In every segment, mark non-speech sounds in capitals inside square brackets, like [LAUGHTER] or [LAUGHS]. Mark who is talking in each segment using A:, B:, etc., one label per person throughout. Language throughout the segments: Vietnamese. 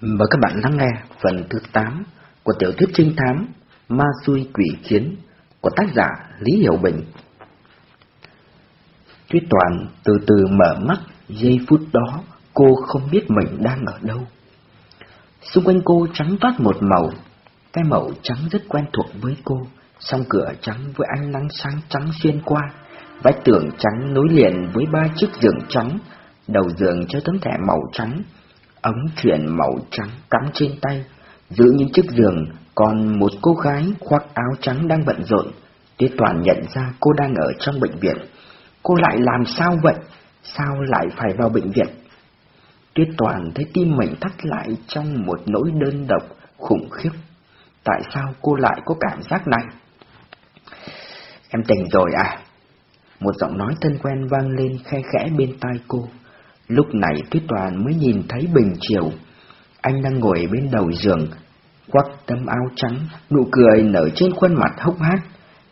A: Mời các bạn lắng nghe phần thứ 8 của tiểu thuyết trinh thám Ma Xui Quỷ Khiến của tác giả Lý Hiểu Bình. Tuyết Toàn từ từ mở mắt, giây phút đó cô không biết mình đang ở đâu. Xung quanh cô trắng toát một màu, cái màu trắng rất quen thuộc với cô, song cửa trắng với ánh nắng sáng trắng xuyên qua, vách tường trắng nối liền với ba chiếc giường trắng, đầu giường cho tấm thẻ màu trắng, ống chuyển màu trắng cắm trên tay, giữ những chiếc giường, còn một cô gái khoác áo trắng đang bận rộn. Tuyết Toàn nhận ra cô đang ở trong bệnh viện. Cô lại làm sao vậy? Sao lại phải vào bệnh viện? Tuyết Toàn thấy tim mình thắt lại trong một nỗi đơn độc khủng khiếp. Tại sao cô lại có cảm giác này? Em tỉnh rồi à? Một giọng nói thân quen vang lên khe khẽ bên tai cô. Lúc này Tuyết Toàn mới nhìn thấy Bình Triều. Anh đang ngồi bên đầu giường, quắc tấm áo trắng, nụ cười nở trên khuôn mặt hốc hác.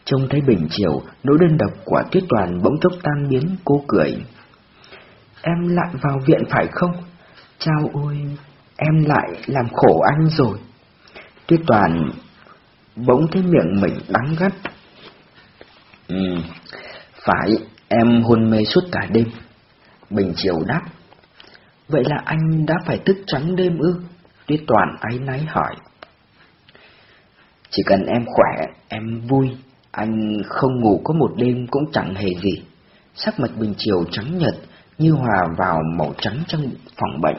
A: Trông thấy Bình Triều, nỗi đơn độc của Tuyết Toàn bỗng chốc tan biến, cô cười. Em lại vào viện phải không? Chao ôi, em lại làm khổ anh rồi. Tuyết Toàn bỗng thấy miệng mình đắng gắt. Ừ, phải, em hôn mê suốt cả đêm. Bình Triều đáp. Vậy là anh đã phải thức trắng đêm ư? Tuyết Toàn áy náy hỏi. Chỉ cần em khỏe, em vui, anh không ngủ có một đêm cũng chẳng hề gì. Sắc mặt Bình Triều trắng nhật như hòa vào màu trắng trong phòng bệnh.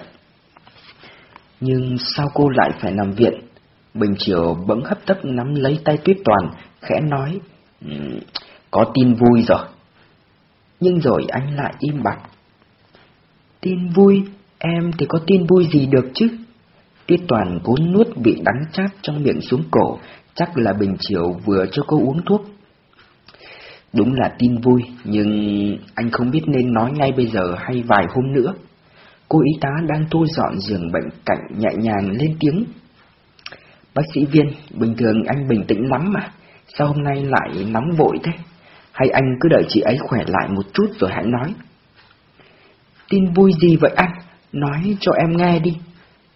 A: Nhưng sao cô lại phải nằm viện? Bình Triều bỗng hấp tấp nắm lấy tay Tuyết Toàn, khẽ nói, um, có tin vui rồi. Nhưng rồi anh lại im bặt. Tin vui, em thì có tin vui gì được chứ? Tiết toàn cố nuốt vị đắng chát trong miệng xuống cổ, chắc là Bình Chiều vừa cho cô uống thuốc. Đúng là tin vui, nhưng anh không biết nên nói ngay bây giờ hay vài hôm nữa. Cô y tá đang thu dọn giường bệnh cạnh nhẹ nhàng lên tiếng. Bác sĩ viên, bình thường anh bình tĩnh lắm mà, sao hôm nay lại nóng vội thế? Hay anh cứ đợi chị ấy khỏe lại một chút rồi hãy nói. Tin vui gì vậy anh? Nói cho em nghe đi.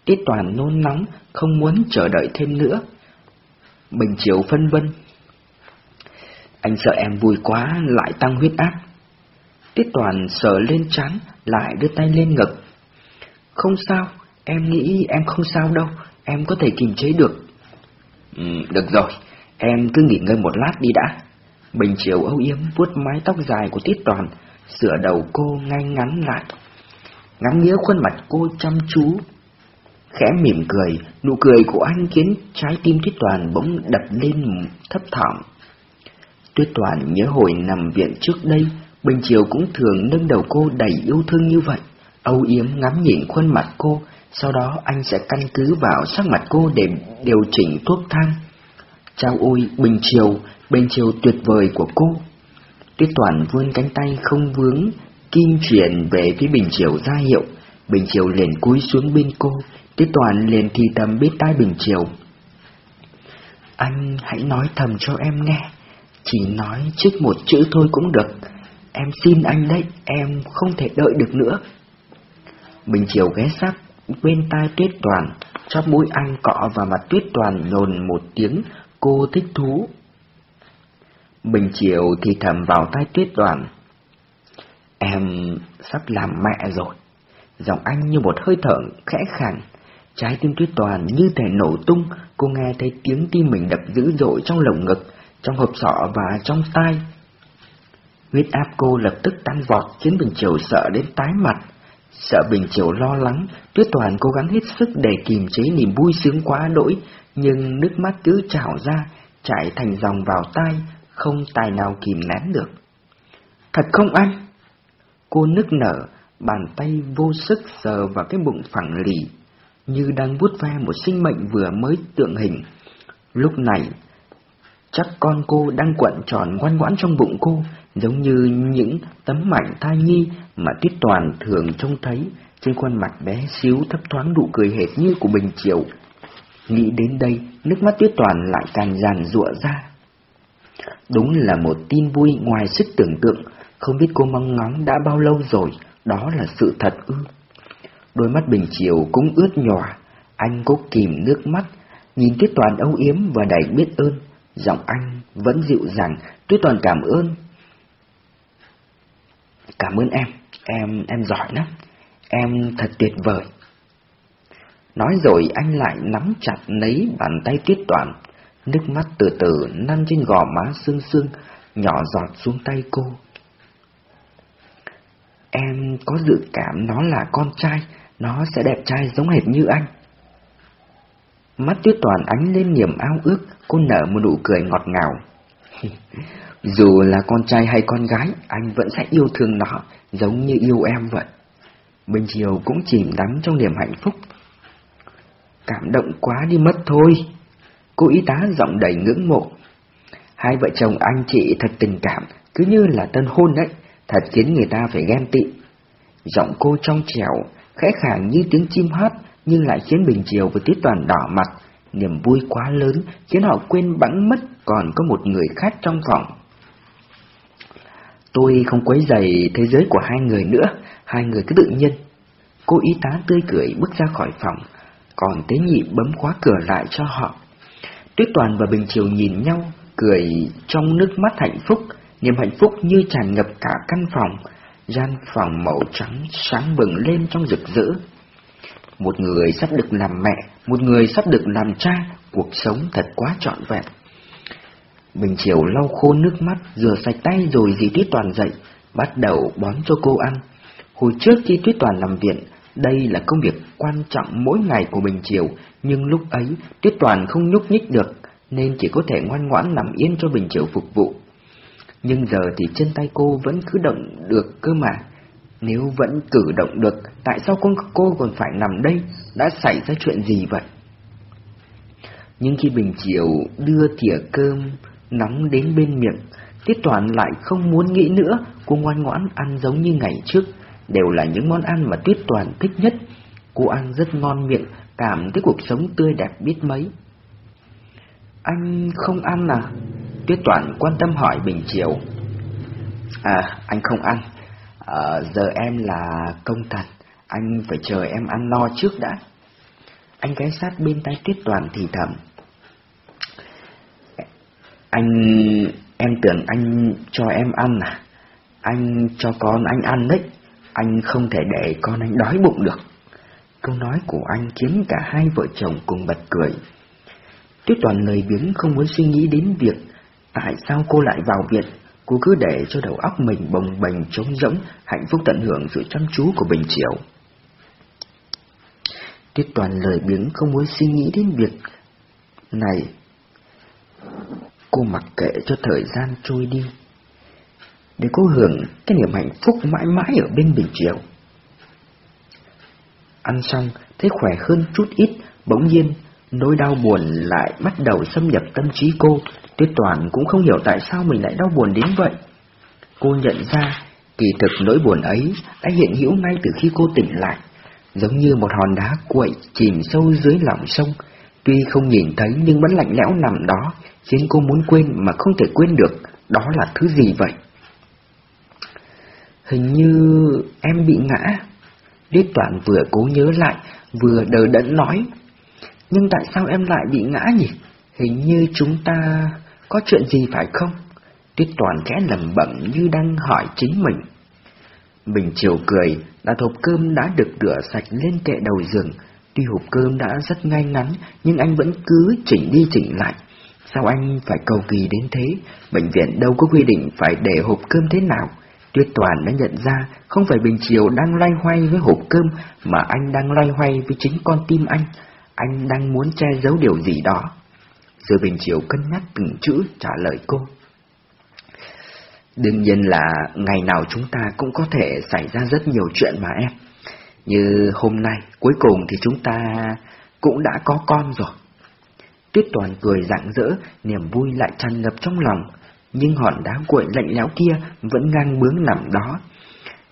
A: Tiết toàn nôn nóng, không muốn chờ đợi thêm nữa. Bình chiều phân vân. Anh sợ em vui quá, lại tăng huyết áp. Tiết toàn sờ lên trán, lại đưa tay lên ngực. Không sao, em nghĩ em không sao đâu, em có thể kiềm chế được. Ừ, được rồi, em cứ nghỉ ngơi một lát đi đã. Bình chiều âu yếm vuốt mái tóc dài của Tiết toàn, sửa đầu cô ngay ngắn lại. Ngắm nghĩa khuôn mặt cô chăm chú. Khẽ mỉm cười, nụ cười của anh khiến trái tim Tuyết Toàn bỗng đập lên thấp thỏm. Tuyết Toàn nhớ hồi nằm viện trước đây, Bình Chiều cũng thường nâng đầu cô đầy yêu thương như vậy, âu yếm ngắm nhìn khuôn mặt cô, sau đó anh sẽ căn cứ vào sắc mặt cô để điều chỉnh thuốc thang. Chào ôi, Bình Chiều, Bình Chiều tuyệt vời của cô. Tuyết Toàn vươn cánh tay không vướng, kim chuyển về phía Bình Triều ra hiệu. Bình Triều liền cúi xuống bên cô, Tuyết Toàn liền thì thầm bên tai Bình Triều. Anh hãy nói thầm cho em nghe, chỉ nói trước một chữ thôi cũng được. Em xin anh đấy, em không thể đợi được nữa. Bình Triều ghé sát bên tai Tuyết Toàn, chóp mũi anh cọ vào mặt Tuyết Toàn nhồn một tiếng, cô thích thú. Bình Triều thì thầm vào tai Tuyết Toàn. Em sắp làm mẹ rồi. Giọng anh như một hơi thở khẽ khàng, Trái tim tuyết toàn như thể nổ tung, cô nghe thấy tiếng tim mình đập dữ dội trong lồng ngực, trong hộp sọ và trong tai. Huyết áp cô lập tức tăng vọt khiến Bình Triều sợ đến tái mặt. Sợ Bình Triều lo lắng, Tuyết Toàn cố gắng hết sức để kìm chế niềm vui sướng quá đỗi, nhưng nước mắt cứ trào ra, chảy thành dòng vào tai, không tài nào kìm nén được. Thật không anh? Cô nức nở, bàn tay vô sức sờ vào cái bụng phẳng lì, như đang vuốt ve một sinh mệnh vừa mới tượng hình. Lúc này, chắc con cô đang quặn tròn ngoan ngoãn trong bụng cô, giống như những tấm mảnh thai nhi mà Tuyết Toàn thường trông thấy trên khuôn mặt bé xíu thấp thoáng nụ cười hệt như của Bình Triều. Nghĩ đến đây, nước mắt Tuyết Toàn lại càng giàn rụa ra. Đúng là một tin vui ngoài sức tưởng tượng, không biết cô mong ngóng đã bao lâu rồi, đó là sự thật ư. Đôi mắt Bình Chiều cũng ướt nhòa, Anh cố kìm nước mắt, nhìn Tuyết Toàn âu yếm và đầy biết ơn. Giọng anh vẫn dịu dàng, Tuyết Toàn cảm ơn. Cảm ơn em, em, em giỏi lắm, em thật tuyệt vời. Nói rồi anh lại nắm chặt lấy bàn tay Tuyết Toàn, nước mắt từ từ lăn trên gò má sương sương, nhỏ giọt xuống tay cô. Em có dự cảm nó là con trai, nó sẽ đẹp trai giống hệt như anh. Mắt tuyết toàn ánh lên niềm ao ước, cô nở một nụ cười ngọt ngào. [LAUGHS] Dù là con trai hay con gái, anh vẫn sẽ yêu thương nó, giống như yêu em vậy. Bình Chiều cũng chìm đắm trong niềm hạnh phúc. Cảm động quá đi mất thôi. Cô y tá giọng đầy ngưỡng mộ. Hai vợ chồng anh chị thật tình cảm, cứ như là tân hôn đấy, thật khiến người ta phải ghen tị. Giọng cô trong trẻo, khẽ khàng như tiếng chim hót, nhưng lại khiến Bình Triều và Tiết Toàn đỏ mặt. Niềm vui quá lớn khiến họ quên bẵng mất còn có một người khác trong phòng. Tôi không quấy dày thế giới của hai người nữa, hai người cứ tự nhiên. Cô y tá tươi cười bước ra khỏi phòng, còn tế nhị bấm khóa cửa lại cho họ. Tuyết Toàn và Bình Triều nhìn nhau, cười trong nước mắt hạnh phúc, niềm hạnh phúc như tràn ngập cả căn phòng, gian phòng màu trắng sáng bừng lên trong rực rỡ. Một người sắp được làm mẹ, một người sắp được làm cha, cuộc sống thật quá trọn vẹn. Bình Chiều lau khô nước mắt, rửa sạch tay rồi dì Tuyết Toàn dậy, bắt đầu bón cho cô ăn. Hồi trước khi Tuyết Toàn làm viện, đây là công việc quan trọng mỗi ngày của Bình Chiều, nhưng lúc ấy Tuyết Toàn không nhúc nhích được, nên chỉ có thể ngoan ngoãn nằm yên cho Bình Chiều phục vụ. Nhưng giờ thì chân tay cô vẫn cứ động được cơ mà. Nếu vẫn cử động được, tại sao con cô còn phải nằm đây? Đã xảy ra chuyện gì vậy? Nhưng khi Bình Chiều đưa thìa cơm nóng đến bên miệng, Tiết Toàn lại không muốn nghĩ nữa, cô ngoan ngoãn ăn giống như ngày trước, đều là những món ăn mà Tiết Toàn thích nhất. Cô ăn rất ngon miệng, cảm thấy cuộc sống tươi đẹp biết mấy. Anh không ăn à? Tuyết Toàn quan tâm hỏi Bình Chiều. À, anh không ăn. À, giờ em là công thần, anh phải chờ em ăn no trước đã. Anh ghé sát bên tay Tuyết Toàn thì thầm. Anh... em tưởng anh cho em ăn à? Anh cho con anh ăn đấy, anh không thể để con anh đói bụng được. Câu nói của anh khiến cả hai vợ chồng cùng bật cười. Tuyết Toàn lời biếng không muốn suy nghĩ đến việc tại sao cô lại vào viện. Cô cứ để cho đầu óc mình bồng bềnh trống rỗng, hạnh phúc tận hưởng sự chăm chú của Bình triệu. Tuyết Toàn lời biếng không muốn suy nghĩ đến việc này. Cô mặc kệ cho thời gian trôi đi, để cô hưởng cái niềm hạnh phúc mãi mãi ở bên Bình triệu. Ăn xong, thấy khỏe hơn chút ít, bỗng nhiên, nỗi đau buồn lại bắt đầu xâm nhập tâm trí cô. Tuyết Toàn cũng không hiểu tại sao mình lại đau buồn đến vậy. Cô nhận ra, kỳ thực nỗi buồn ấy đã hiện hữu ngay từ khi cô tỉnh lại, giống như một hòn đá quậy chìm sâu dưới lòng sông. Tuy không nhìn thấy nhưng vẫn lạnh lẽo nằm đó, khiến cô muốn quên mà không thể quên được, đó là thứ gì vậy? Hình như em bị ngã. Tuyết Toàn vừa cố nhớ lại, vừa đờ đẫn nói. Nhưng tại sao em lại bị ngã nhỉ? Hình như chúng ta có chuyện gì phải không? Tuyết Toàn khẽ lẩm bẩm như đang hỏi chính mình. Bình chiều cười, đặt hộp cơm đã được rửa sạch lên kệ đầu giường. Tuy hộp cơm đã rất ngay ngắn, nhưng anh vẫn cứ chỉnh đi chỉnh lại. Sao anh phải cầu kỳ đến thế? Bệnh viện đâu có quy định phải để hộp cơm thế nào. Tuyết Toàn đã nhận ra không phải Bình Chiều đang loay hoay với hộp cơm mà anh đang loay hoay với chính con tim anh. Anh đang muốn che giấu điều gì đó. Rồi Bình Chiều cân nhắc từng chữ trả lời cô. Đương nhiên là ngày nào chúng ta cũng có thể xảy ra rất nhiều chuyện mà em. Như hôm nay, cuối cùng thì chúng ta cũng đã có con rồi. Tuyết Toàn cười rạng rỡ, niềm vui lại tràn ngập trong lòng nhưng hòn đá cuội lạnh lẽo kia vẫn ngang bướng nằm đó.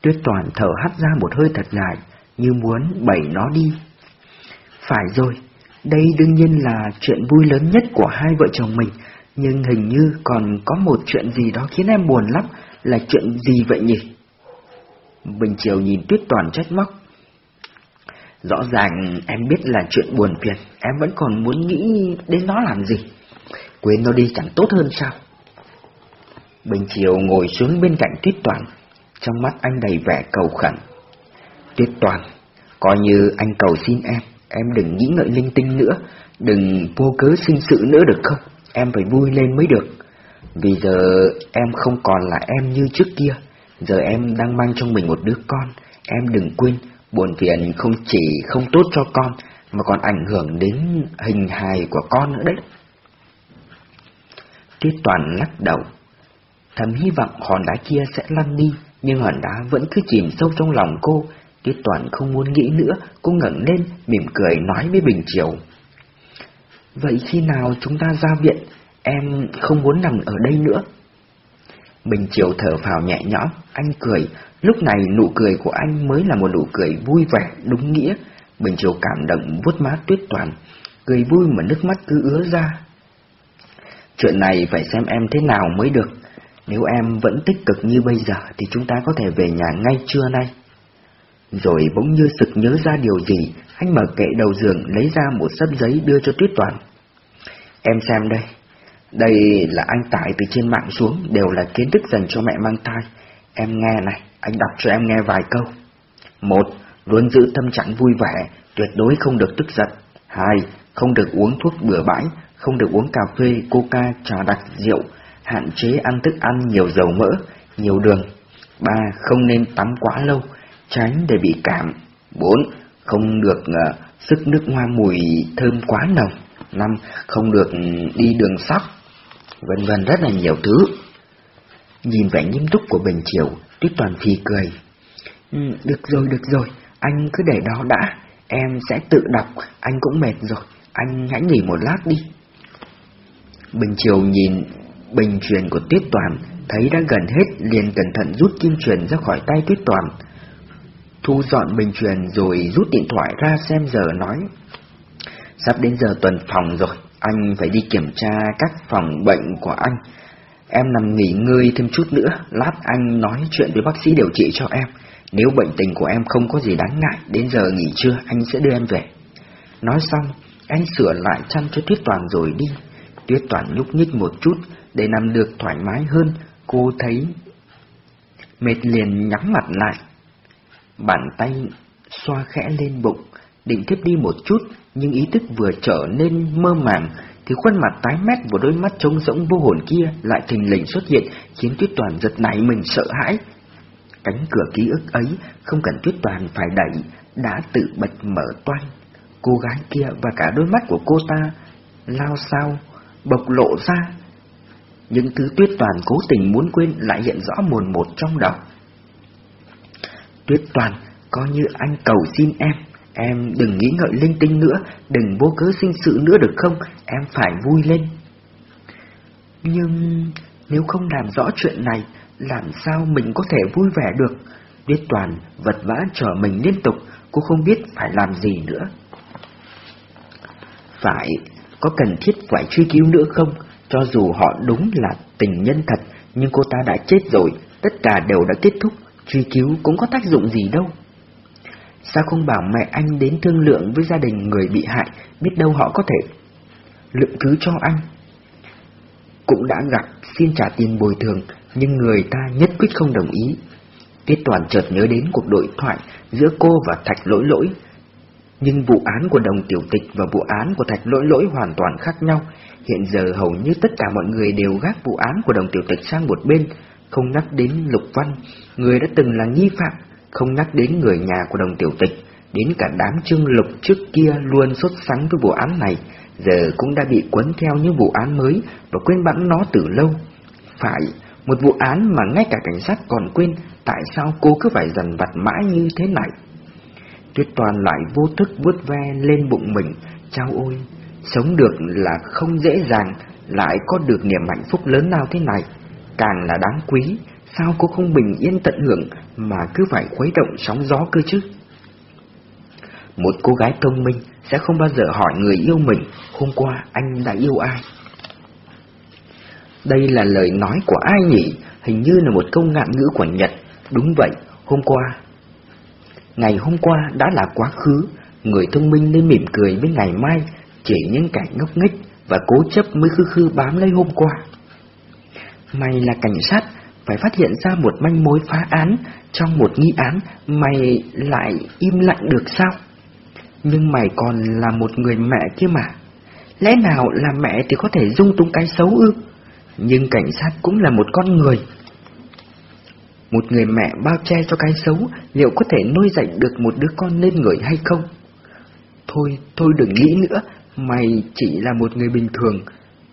A: Tuyết Toàn thở hắt ra một hơi thật dài, như muốn bẩy nó đi. Phải rồi, đây đương nhiên là chuyện vui lớn nhất của hai vợ chồng mình, nhưng hình như còn có một chuyện gì đó khiến em buồn lắm, là chuyện gì vậy nhỉ? Bình Triều nhìn Tuyết Toàn trách móc. Rõ ràng em biết là chuyện buồn phiền, em vẫn còn muốn nghĩ đến nó làm gì. Quên nó đi chẳng tốt hơn sao? Bình Chiều ngồi xuống bên cạnh Tuyết Toàn, trong mắt anh đầy vẻ cầu khẩn. Tuyết Toàn, coi như anh cầu xin em, em đừng nghĩ ngợi linh tinh nữa, đừng vô cớ sinh sự nữa được không? Em phải vui lên mới được. Vì giờ em không còn là em như trước kia, giờ em đang mang trong mình một đứa con, em đừng quên, buồn phiền không chỉ không tốt cho con, mà còn ảnh hưởng đến hình hài của con nữa đấy. Tuyết Toàn lắc đầu, thầm hy vọng hòn đá kia sẽ lăn đi, nhưng hòn đá vẫn cứ chìm sâu trong lòng cô. Tuyết Toàn không muốn nghĩ nữa, cô ngẩng lên, mỉm cười nói với Bình Triều. Vậy khi nào chúng ta ra viện, em không muốn nằm ở đây nữa. Bình Triều thở phào nhẹ nhõm, anh cười, lúc này nụ cười của anh mới là một nụ cười vui vẻ, đúng nghĩa. Bình Triều cảm động vuốt má Tuyết Toàn, cười vui mà nước mắt cứ ứa ra. Chuyện này phải xem em thế nào mới được. Nếu em vẫn tích cực như bây giờ thì chúng ta có thể về nhà ngay trưa nay. Rồi bỗng như sực nhớ ra điều gì, anh mở kệ đầu giường lấy ra một sấp giấy đưa cho Tuyết Toàn. Em xem đây, đây là anh tải từ trên mạng xuống, đều là kiến thức dành cho mẹ mang thai. Em nghe này, anh đọc cho em nghe vài câu. Một, luôn giữ tâm trạng vui vẻ, tuyệt đối không được tức giận. Hai, không được uống thuốc bừa bãi, không được uống cà phê, coca, trà đặc, rượu, hạn chế ăn thức ăn nhiều dầu mỡ, nhiều đường. Ba, không nên tắm quá lâu, tránh để bị cảm. Bốn, không được uh, sức nước hoa mùi thơm quá nồng. Năm, không được đi đường sóc, vân vân rất là nhiều thứ. Nhìn vẻ nghiêm túc của Bình Triều, Tuyết Toàn Phi cười. Ừ, được rồi, được rồi, anh cứ để đó đã, em sẽ tự đọc, anh cũng mệt rồi, anh hãy nghỉ một lát đi. Bình Triều nhìn bình truyền của Tuyết Toàn, thấy đã gần hết liền cẩn thận rút kim truyền ra khỏi tay Tuyết Toàn. Thu dọn bình truyền rồi rút điện thoại ra xem giờ nói. Sắp đến giờ tuần phòng rồi, anh phải đi kiểm tra các phòng bệnh của anh. Em nằm nghỉ ngơi thêm chút nữa, lát anh nói chuyện với bác sĩ điều trị cho em. Nếu bệnh tình của em không có gì đáng ngại, đến giờ nghỉ trưa anh sẽ đưa em về. Nói xong, anh sửa lại chăn cho Tuyết Toàn rồi đi. Tuyết Toàn nhúc nhích một chút, để nằm được thoải mái hơn, cô thấy mệt liền nhắm mặt lại. Bàn tay xoa khẽ lên bụng, định tiếp đi một chút, nhưng ý thức vừa trở nên mơ màng, thì khuôn mặt tái mét và đôi mắt trống rỗng vô hồn kia lại thình lình xuất hiện, khiến Tuyết Toàn giật nảy mình sợ hãi. Cánh cửa ký ức ấy không cần Tuyết Toàn phải đẩy, đã tự bật mở toan. Cô gái kia và cả đôi mắt của cô ta lao sao, bộc lộ ra. Những thứ Tuyết Toàn cố tình muốn quên lại hiện rõ mồn một trong đầu. Tuyết Toàn, coi như anh cầu xin em, Em đừng nghĩ ngợi linh tinh nữa, đừng vô cớ sinh sự nữa được không, em phải vui lên. Nhưng nếu không làm rõ chuyện này, làm sao mình có thể vui vẻ được? Tuyết Toàn vật vã trở mình liên tục, cô không biết phải làm gì nữa. Phải, có cần thiết phải truy cứu nữa không? Cho dù họ đúng là tình nhân thật, nhưng cô ta đã chết rồi, tất cả đều đã kết thúc, truy cứu cũng có tác dụng gì đâu. Sao không bảo mẹ anh đến thương lượng với gia đình người bị hại, biết đâu họ có thể lượng thứ cho anh. Cũng đã gặp xin trả tiền bồi thường, nhưng người ta nhất quyết không đồng ý. Tiết Toàn chợt nhớ đến cuộc đối thoại giữa cô và Thạch Lỗi Lỗi. Nhưng vụ án của đồng tiểu tịch và vụ án của Thạch Lỗi Lỗi hoàn toàn khác nhau. Hiện giờ hầu như tất cả mọi người đều gác vụ án của đồng tiểu tịch sang một bên, không nhắc đến Lục Văn, người đã từng là nghi phạm không nhắc đến người nhà của đồng tiểu tịch, đến cả đám trương lục trước kia luôn xuất sắng với vụ án này, giờ cũng đã bị cuốn theo những vụ án mới và quên bẵng nó từ lâu. Phải, một vụ án mà ngay cả cảnh sát còn quên, tại sao cô cứ phải dần vặt mãi như thế này? Tuyết toàn lại vô thức vuốt ve lên bụng mình, chao ôi, sống được là không dễ dàng, lại có được niềm hạnh phúc lớn nào thế này, càng là đáng quý, Sao cô không bình yên tận hưởng mà cứ phải khuấy động sóng gió cơ chứ? Một cô gái thông minh sẽ không bao giờ hỏi người yêu mình hôm qua anh đã yêu ai. Đây là lời nói của ai nhỉ? Hình như là một câu ngạn ngữ của Nhật. Đúng vậy, hôm qua. Ngày hôm qua đã là quá khứ, người thông minh nên mỉm cười với ngày mai, chỉ những kẻ ngốc nghếch và cố chấp mới khư khư bám lấy hôm qua. Mày là cảnh sát, phải phát hiện ra một manh mối phá án trong một nghi án, mày lại im lặng được sao? Nhưng mày còn là một người mẹ kia mà. Lẽ nào là mẹ thì có thể dung túng cái xấu ư? Nhưng cảnh sát cũng là một con người. Một người mẹ bao che cho cái xấu, liệu có thể nuôi dạy được một đứa con nên người hay không? Thôi, thôi đừng nghĩ nữa, mày chỉ là một người bình thường,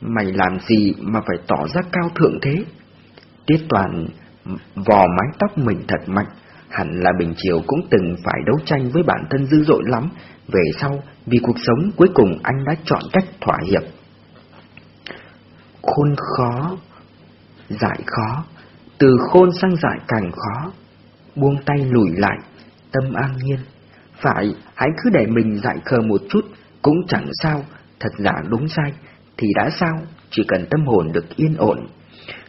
A: mày làm gì mà phải tỏ ra cao thượng thế? Tiết toàn vò mái tóc mình thật mạnh, hẳn là Bình Triều cũng từng phải đấu tranh với bản thân dữ dội lắm, về sau vì cuộc sống cuối cùng anh đã chọn cách thỏa hiệp. Khôn khó, dại khó, từ khôn sang dại càng khó, buông tay lùi lại, tâm an nhiên. Phải, hãy cứ để mình dại khờ một chút, cũng chẳng sao, thật giả đúng sai, thì đã sao, chỉ cần tâm hồn được yên ổn.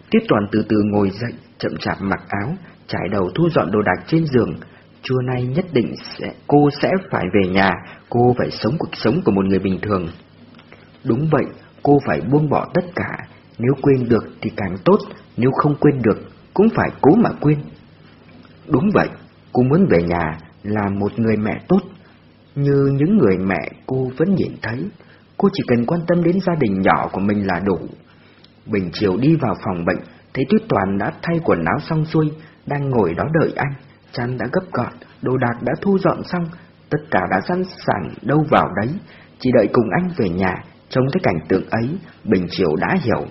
A: Tiết Toàn từ từ ngồi dậy, chậm chạp mặc áo, trải đầu thu dọn đồ đạc trên giường. Trưa nay nhất định sẽ, cô sẽ phải về nhà, cô phải sống cuộc sống của một người bình thường. Đúng vậy, cô phải buông bỏ tất cả, nếu quên được thì càng tốt, nếu không quên được, cũng phải cố mà quên. Đúng vậy, cô muốn về nhà là một người mẹ tốt, như những người mẹ cô vẫn nhìn thấy. Cô chỉ cần quan tâm đến gia đình nhỏ của mình là đủ. Bình chiều đi vào phòng bệnh, thấy Tuyết Toàn đã thay quần áo xong xuôi, đang ngồi đó đợi anh. Chăn đã gấp gọn, đồ đạc đã thu dọn xong, tất cả đã sẵn sàng đâu vào đấy. Chỉ đợi cùng anh về nhà, trông thấy cảnh tượng ấy, Bình chiều đã hiểu.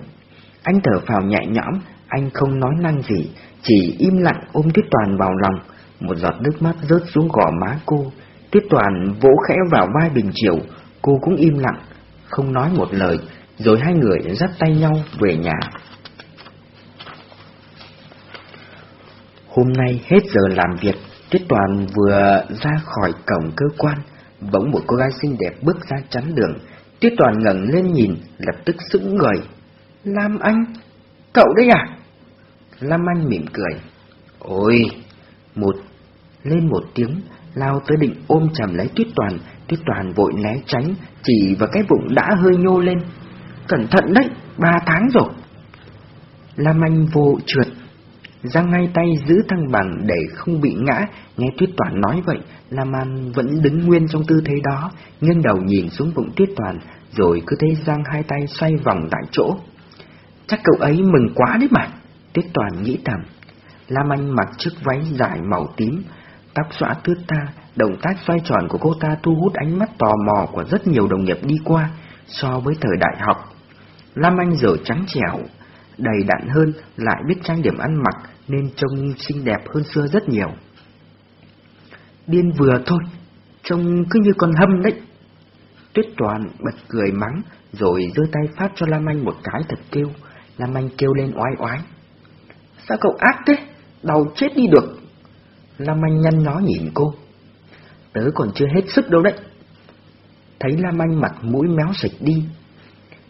A: Anh thở phào nhẹ nhõm, anh không nói năng gì, chỉ im lặng ôm Tuyết Toàn vào lòng. Một giọt nước mắt rớt xuống gò má cô. Tuyết Toàn vỗ khẽ vào vai Bình Triều, cô cũng im lặng, không nói một lời, rồi hai người dắt tay nhau về nhà. Hôm nay hết giờ làm việc, Tuyết Toàn vừa ra khỏi cổng cơ quan, bỗng một cô gái xinh đẹp bước ra chắn đường. Tuyết Toàn ngẩng lên nhìn, lập tức sững người. Lam Anh, cậu đấy à? Lam Anh mỉm cười. Ôi, một, lên một tiếng, lao tới định ôm chầm lấy Tuyết Toàn, Tuyết Toàn vội né tránh, chỉ vào cái bụng đã hơi nhô lên. Cẩn thận đấy, ba tháng rồi. Lam Anh vô trượt, giang ngay tay giữ thăng bằng để không bị ngã, nghe Tuyết Toàn nói vậy, Lam Anh vẫn đứng nguyên trong tư thế đó, nghiêng đầu nhìn xuống bụng Tuyết Toàn, rồi cứ thế giang hai tay xoay vòng tại chỗ. Chắc cậu ấy mừng quá đấy mà, Tuyết Toàn nghĩ thầm. Lam Anh mặc chiếc váy dài màu tím, tóc xõa tướt ta, động tác xoay tròn của cô ta thu hút ánh mắt tò mò của rất nhiều đồng nghiệp đi qua so với thời đại học. Lam Anh giờ trắng trẻo, đầy đặn hơn, lại biết trang điểm ăn mặc nên trông xinh đẹp hơn xưa rất nhiều. Điên vừa thôi, trông cứ như con hâm đấy. Tuyết Toàn bật cười mắng, rồi giơ tay phát cho Lam Anh một cái thật kêu. Lam Anh kêu lên oai oái. Sao cậu ác thế? Đau chết đi được. Lam Anh nhăn nhó nhìn cô. Tớ còn chưa hết sức đâu đấy. Thấy Lam Anh mặt mũi méo sạch đi.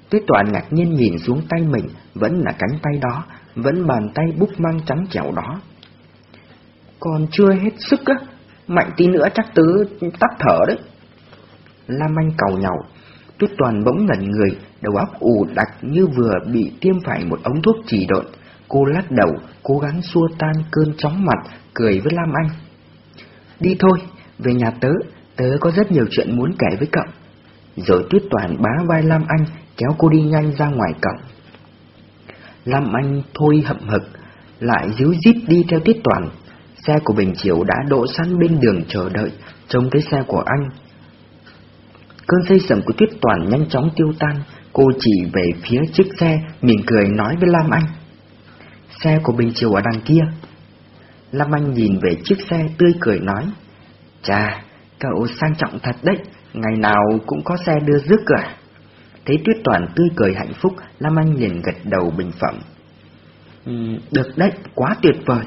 A: Tuyết Toàn ngạc nhiên nhìn xuống tay mình, vẫn là cánh tay đó, vẫn bàn tay búp mang trắng trẻo đó. Còn chưa hết sức á, mạnh tí nữa chắc tớ tắt thở đấy. Lam Anh cầu nhậu, Tuyết Toàn bỗng ngẩn người, đầu óc ù đặc như vừa bị tiêm phải một ống thuốc chỉ độn. Cô lắc đầu, cố gắng xua tan cơn chóng mặt, cười với Lam Anh. Đi thôi, về nhà tớ, tớ có rất nhiều chuyện muốn kể với cậu. Rồi Tuyết Toàn bá vai Lam Anh, kéo cô đi nhanh ra ngoài cổng. Lam Anh thôi hậm hực, lại díu dít đi theo Tuyết Toàn. Xe của Bình Chiều đã đỗ sẵn bên đường chờ đợi, trông thấy xe của anh. Cơn xây sầm của Tuyết Toàn nhanh chóng tiêu tan, cô chỉ về phía chiếc xe, mỉm cười nói với Lam Anh. Xe của Bình Chiều ở đằng kia. Lam Anh nhìn về chiếc xe tươi cười nói. Chà, cậu sang trọng thật đấy, ngày nào cũng có xe đưa rước cả. Thấy Tuyết Toàn tươi cười hạnh phúc, Lam Anh liền gật đầu bình phẩm. Ừ, được đấy, quá tuyệt vời.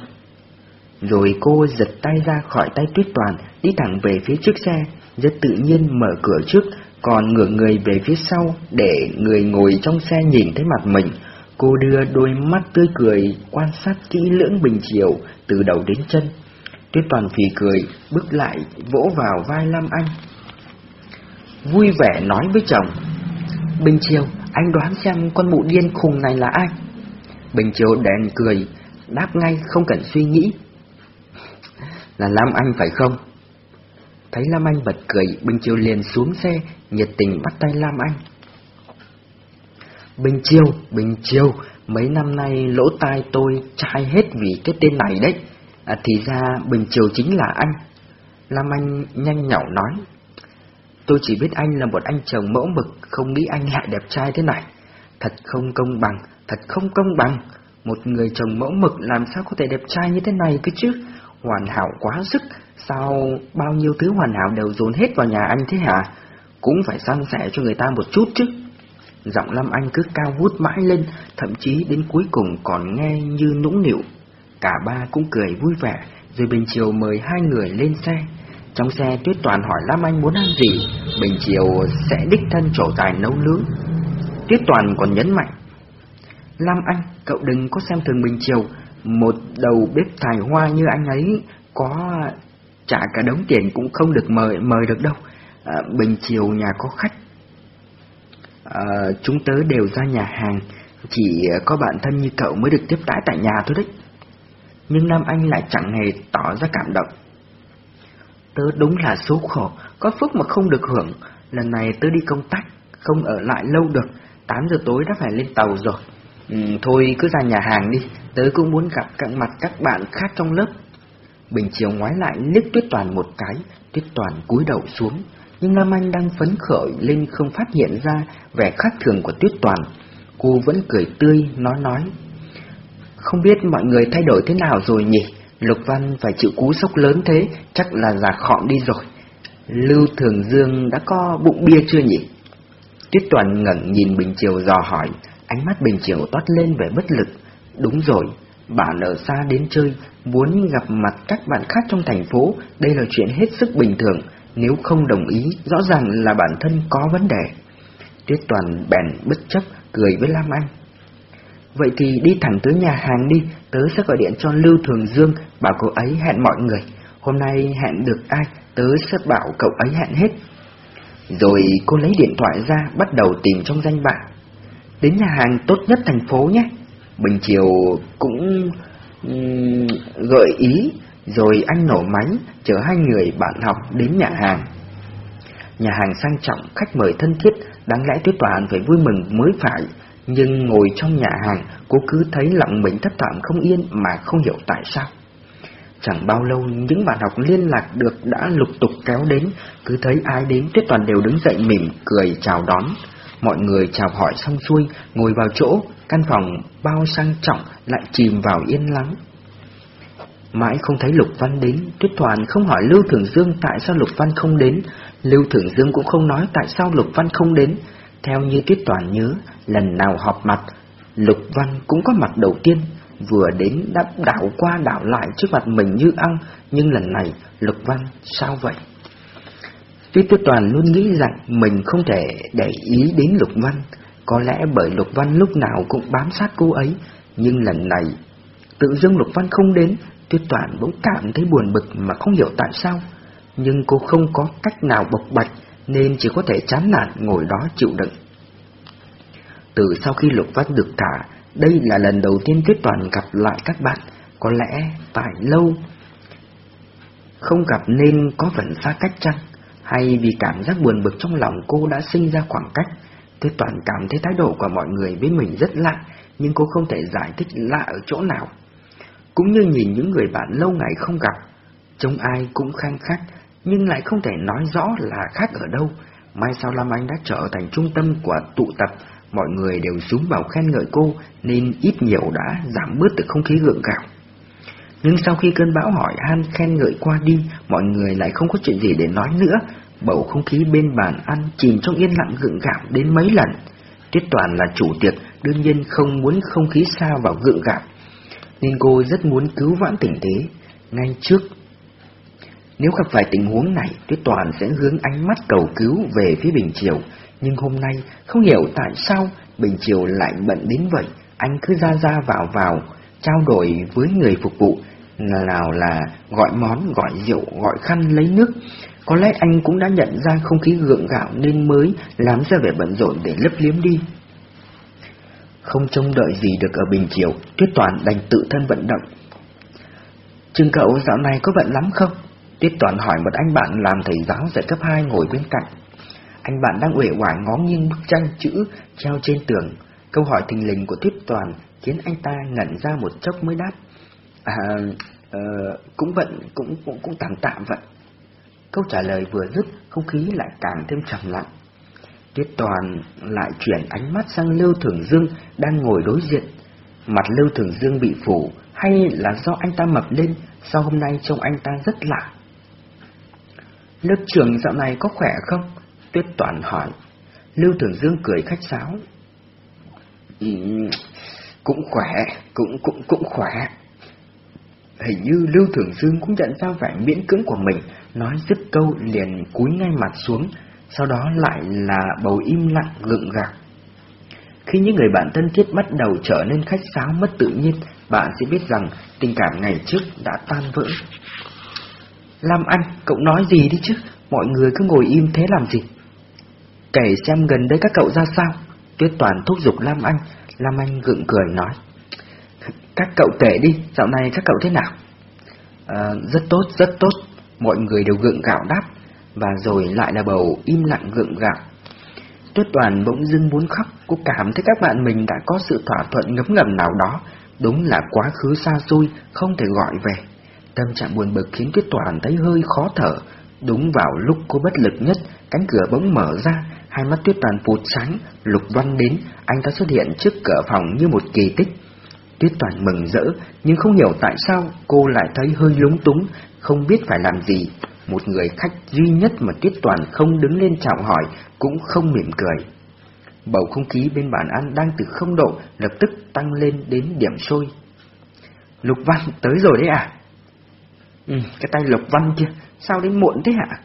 A: Rồi cô giật tay ra khỏi tay Tuyết Toàn, đi thẳng về phía trước xe, rất tự nhiên mở cửa trước, còn ngửa người về phía sau để người ngồi trong xe nhìn thấy mặt mình. Cô đưa đôi mắt tươi cười quan sát kỹ lưỡng Bình Chiều từ đầu đến chân. Tuyết Toàn phì cười, bước lại vỗ vào vai Lam Anh. vui vẻ nói với chồng. Bình Chiều, anh đoán xem con mụ điên khùng này là ai? Bình Chiều đèn cười, đáp ngay không cần suy nghĩ. Là Lam Anh phải không? Thấy Lam Anh bật cười, Bình Chiều liền xuống xe, nhiệt tình bắt tay Lam Anh. Bình Chiều, Bình Chiều, mấy năm nay lỗ tai tôi chai hết vì cái tên này đấy. À, thì ra Bình Chiều chính là anh. Lam Anh nhanh nhảu nói. Tôi chỉ biết anh là một anh chồng mẫu mực, không nghĩ anh lại đẹp trai thế này. Thật không công bằng, thật không công bằng. Một người chồng mẫu mực làm sao có thể đẹp trai như thế này cơ chứ? Hoàn hảo quá sức, sao bao nhiêu thứ hoàn hảo đều dồn hết vào nhà anh thế hả? Cũng phải san sẻ cho người ta một chút chứ. Giọng Lâm Anh cứ cao vút mãi lên, thậm chí đến cuối cùng còn nghe như nũng nịu. Cả ba cũng cười vui vẻ, rồi Bình Chiều mời hai người lên xe. Trong xe Tuyết Toàn hỏi Lam Anh muốn ăn gì, Bình Chiều sẽ đích thân trổ tài nấu nướng. Tuyết Toàn còn nhấn mạnh, Lam Anh, cậu đừng có xem thường Bình Chiều, một đầu bếp tài hoa như anh ấy có trả cả đống tiền cũng không được mời mời được đâu. À, Bình Chiều nhà có khách. À, chúng tớ đều ra nhà hàng, chỉ có bạn thân như cậu mới được tiếp đãi tại nhà thôi đấy. Nhưng Nam Anh lại chẳng hề tỏ ra cảm động. Tớ đúng là số khổ, có phúc mà không được hưởng. Lần này tớ đi công tác, không ở lại lâu được, 8 giờ tối đã phải lên tàu rồi. Ừ, thôi cứ ra nhà hàng đi, tớ cũng muốn gặp cận mặt các bạn khác trong lớp. Bình chiều ngoái lại liếc Tuyết Toàn một cái, Tuyết Toàn cúi đầu xuống, nhưng Nam Anh đang phấn khởi lên không phát hiện ra vẻ khác thường của Tuyết Toàn. Cô vẫn cười tươi, nói nói. Không biết mọi người thay đổi thế nào rồi nhỉ? Lục Văn phải chịu cú sốc lớn thế, chắc là già khọm đi rồi. Lưu Thường Dương đã có bụng bia chưa nhỉ? Tuyết Toàn ngẩng nhìn Bình Chiều dò hỏi, ánh mắt Bình Chiều toát lên vẻ bất lực. Đúng rồi, bạn ở xa đến chơi, muốn gặp mặt các bạn khác trong thành phố, đây là chuyện hết sức bình thường, nếu không đồng ý, rõ ràng là bản thân có vấn đề. Tuyết Toàn bèn bất chấp, cười với Lam Anh. Vậy thì đi thẳng tới nhà hàng đi, tớ sẽ gọi điện cho Lưu Thường Dương, bảo cậu ấy hẹn mọi người. Hôm nay hẹn được ai, tớ sẽ bảo cậu ấy hẹn hết. Rồi cô lấy điện thoại ra, bắt đầu tìm trong danh bạ. Đến nhà hàng tốt nhất thành phố nhé. Bình Chiều cũng um, gợi ý, rồi anh nổ máy, chở hai người bạn học đến nhà hàng. Nhà hàng sang trọng, khách mời thân thiết, đáng lẽ Tuyết Toàn phải vui mừng mới phải, nhưng ngồi trong nhà hàng, cô cứ thấy lòng mình thất vọng không yên mà không hiểu tại sao. Chẳng bao lâu những bạn học liên lạc được đã lục tục kéo đến, cứ thấy ai đến Tuyết Toàn đều đứng dậy mỉm, cười chào đón. Mọi người chào hỏi xong xuôi, ngồi vào chỗ, căn phòng bao sang trọng lại chìm vào yên lắng. Mãi không thấy Lục Văn đến, Tuyết Toàn không hỏi Lưu Thường Dương tại sao Lục Văn không đến, Lưu Thường Dương cũng không nói tại sao Lục Văn không đến. Theo như Tuyết Toàn nhớ, lần nào họp mặt, Lục Văn cũng có mặt đầu tiên, vừa đến đã đảo qua đảo lại trước mặt mình như ăn, nhưng lần này Lục Văn sao vậy? Tuy Tuyết Toàn luôn nghĩ rằng mình không thể để ý đến Lục Văn, có lẽ bởi Lục Văn lúc nào cũng bám sát cô ấy, nhưng lần này tự dưng Lục Văn không đến, Tuyết Toàn bỗng cảm thấy buồn bực mà không hiểu tại sao, nhưng cô không có cách nào bộc bạch nên chỉ có thể chán nản ngồi đó chịu đựng. Từ sau khi Lục Văn được thả, đây là lần đầu tiên Tuyết Toàn gặp lại các bạn, có lẽ tại lâu không gặp nên có phần xa cách chăng? Hay vì cảm giác buồn bực trong lòng cô đã sinh ra khoảng cách? Tuyết Toàn cảm thấy thái độ của mọi người với mình rất lạ, nhưng cô không thể giải thích lạ ở chỗ nào. Cũng như nhìn những người bạn lâu ngày không gặp, trông ai cũng khang khách, nhưng lại không thể nói rõ là khác ở đâu. Mai sau Lam Anh đã trở thành trung tâm của tụ tập, mọi người đều xuống vào khen ngợi cô, nên ít nhiều đã giảm bớt được không khí gượng gạo. Nhưng sau khi cơn bão hỏi han khen ngợi qua đi, mọi người lại không có chuyện gì để nói nữa, bầu không khí bên bàn ăn chìm trong yên lặng gượng gạo đến mấy lần. Tuyết Toàn là chủ tiệc, đương nhiên không muốn không khí xa vào gượng gạo, nên cô rất muốn cứu vãn tình thế. Ngay trước nếu gặp phải tình huống này, Tuyết Toàn sẽ hướng ánh mắt cầu cứu về phía Bình Triều. Nhưng hôm nay, không hiểu tại sao Bình Triều lại bận đến vậy. Anh cứ ra ra vào vào, trao đổi với người phục vụ. Nào là gọi món, gọi rượu, gọi khăn lấy nước. Có lẽ anh cũng đã nhận ra không khí gượng gạo nên mới làm ra vẻ bận rộn để lấp liếm đi. Không trông đợi gì được ở Bình Chiều, Tuyết Toàn đành tự thân vận động. Trương cậu dạo này có bận lắm không? Tiết Toàn hỏi một anh bạn làm thầy giáo dạy cấp 2 ngồi bên cạnh. Anh bạn đang uể oải ngó nghiêng bức tranh chữ treo trên tường. Câu hỏi thình lình của Tiết Toàn khiến anh ta ngẩn ra một chốc mới đáp. À, uh, cũng vận, cũng cũng cũng tạm tạm vậy. Câu trả lời vừa dứt, không khí lại càng thêm trầm lặng. Tiết Toàn lại chuyển ánh mắt sang Lưu Thường Dương đang ngồi đối diện. Mặt Lưu Thường Dương bị phủ, hay là do anh ta mập lên, sao hôm nay trông anh ta rất lạ? Lớp trưởng dạo này có khỏe không? Tuyết Toàn hỏi. Lưu Thường Dương cười khách sáo. Ừ, cũng khỏe, cũng cũng cũng khỏe. Hình như Lưu Thường Dương cũng nhận ra vẻ miễn cưỡng của mình, nói dứt câu liền cúi ngay mặt xuống, sau đó lại là bầu im lặng gượng gạc. Khi những người bạn thân thiết bắt đầu trở nên khách sáo mất tự nhiên, bạn sẽ biết rằng tình cảm ngày trước đã tan vỡ. Lam Anh, cậu nói gì đi chứ, mọi người cứ ngồi im thế làm gì? Kể xem gần đây các cậu ra sao? Tuyết Toàn thúc giục Lam Anh, Lam Anh gượng cười nói. Các cậu kể đi, dạo này các cậu thế nào? À, rất tốt, rất tốt, mọi người đều gượng gạo đáp, và rồi lại là bầu im lặng gượng gạo. Tuyết Toàn bỗng dưng muốn khóc, cô cảm thấy các bạn mình đã có sự thỏa thuận ngấm ngầm nào đó, đúng là quá khứ xa xôi, không thể gọi về. Tâm trạng buồn bực khiến Tuyết Toàn thấy hơi khó thở, đúng vào lúc cô bất lực nhất, cánh cửa bỗng mở ra, hai mắt Tuyết Toàn phụt sáng, Lục Văn đến, anh ta xuất hiện trước cửa phòng như một kỳ tích. Tuyết Toàn mừng rỡ, nhưng không hiểu tại sao cô lại thấy hơi lúng túng, không biết phải làm gì. Một người khách duy nhất mà Tuyết Toàn không đứng lên chào hỏi, cũng không mỉm cười. Bầu không khí bên bàn ăn đang từ không độ, lập tức tăng lên đến điểm sôi. Lục Văn tới rồi đấy à? Ừ, cái tay Lục Văn kia, sao đến muộn thế hả?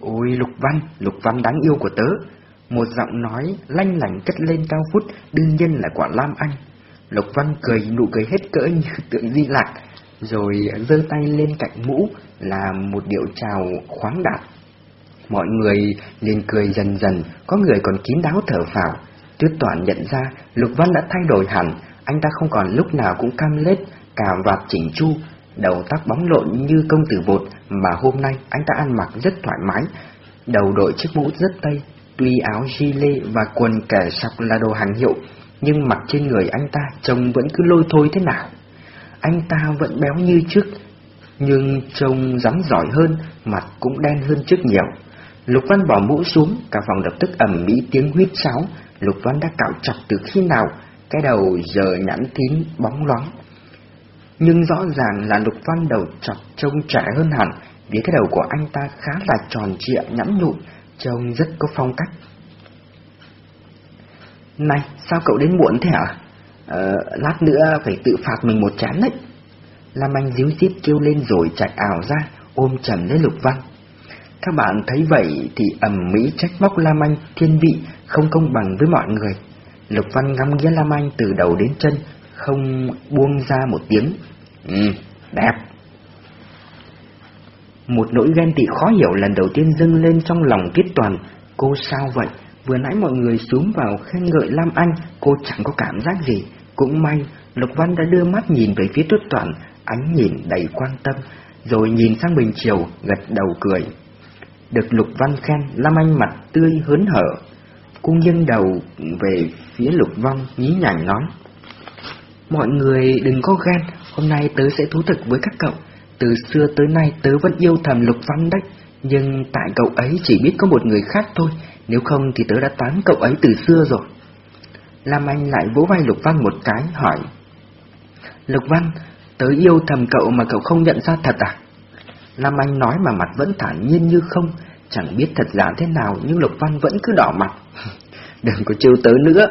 A: Ôi Lục Văn, Lục Văn đáng yêu của tớ. Một giọng nói lanh lành cất lên cao phút, đương nhiên là quả Lam Anh. Lục Văn cười nụ cười hết cỡ như [LAUGHS] tượng di lạc, rồi giơ tay lên cạnh mũ làm một điệu chào khoáng đạt. Mọi người liền cười dần dần, có người còn kín đáo thở phào. Tuyết Toàn nhận ra Lục Văn đã thay đổi hẳn, anh ta không còn lúc nào cũng cam lết, cả vạt chỉnh chu, đầu tóc bóng lộn như công tử bột mà hôm nay anh ta ăn mặc rất thoải mái. Đầu đội chiếc mũ rất tây, tuy áo gilet và quần kẻ sọc là đồ hàng hiệu, nhưng mặc trên người anh ta trông vẫn cứ lôi thôi thế nào. Anh ta vẫn béo như trước, nhưng trông rắn giỏi hơn, mặt cũng đen hơn trước nhiều. Lục Văn bỏ mũ xuống, cả phòng lập tức ẩm mỹ tiếng huyết sáo. Lục Văn đã cạo chọc từ khi nào, cái đầu giờ nhẵn thín bóng loáng. Nhưng rõ ràng là Lục Văn đầu chọc trông trẻ hơn hẳn, vì cái đầu của anh ta khá là tròn trịa nhẵn nhụn, trông rất có phong cách. Này, sao cậu đến muộn thế hả? Ờ, lát nữa phải tự phạt mình một chán đấy. Lam Anh díu díp kêu lên rồi chạy ảo ra, ôm chầm lấy Lục Văn. Các bạn thấy vậy thì ẩm mỹ trách móc Lam Anh thiên vị, không công bằng với mọi người. Lục Văn ngắm nghía Lam Anh từ đầu đến chân, không buông ra một tiếng. Ừ, đẹp. Một nỗi ghen tị khó hiểu lần đầu tiên dâng lên trong lòng Tiết Toàn. Cô sao vậy? Vừa nãy mọi người xuống vào khen ngợi Lam Anh, cô chẳng có cảm giác gì. Cũng may, Lục Văn đã đưa mắt nhìn về phía Tuyết Toàn, ánh nhìn đầy quan tâm, rồi nhìn sang Bình Triều, gật đầu cười. Được Lục Văn khen, Lam Anh mặt tươi hớn hở. Cô nghiêng đầu về phía Lục Văn, nhí nhảnh nói. Mọi người đừng có ghen, hôm nay tớ sẽ thú thực với các cậu. Từ xưa tới nay tớ vẫn yêu thầm Lục Văn đấy, nhưng tại cậu ấy chỉ biết có một người khác thôi, nếu không thì tớ đã tán cậu ấy từ xưa rồi. Lam Anh lại vỗ vai Lục Văn một cái, hỏi. Lục Văn, tớ yêu thầm cậu mà cậu không nhận ra thật à? Lam Anh nói mà mặt vẫn thản nhiên như không, chẳng biết thật giả thế nào nhưng Lục Văn vẫn cứ đỏ mặt. [LAUGHS] Đừng có trêu tớ nữa.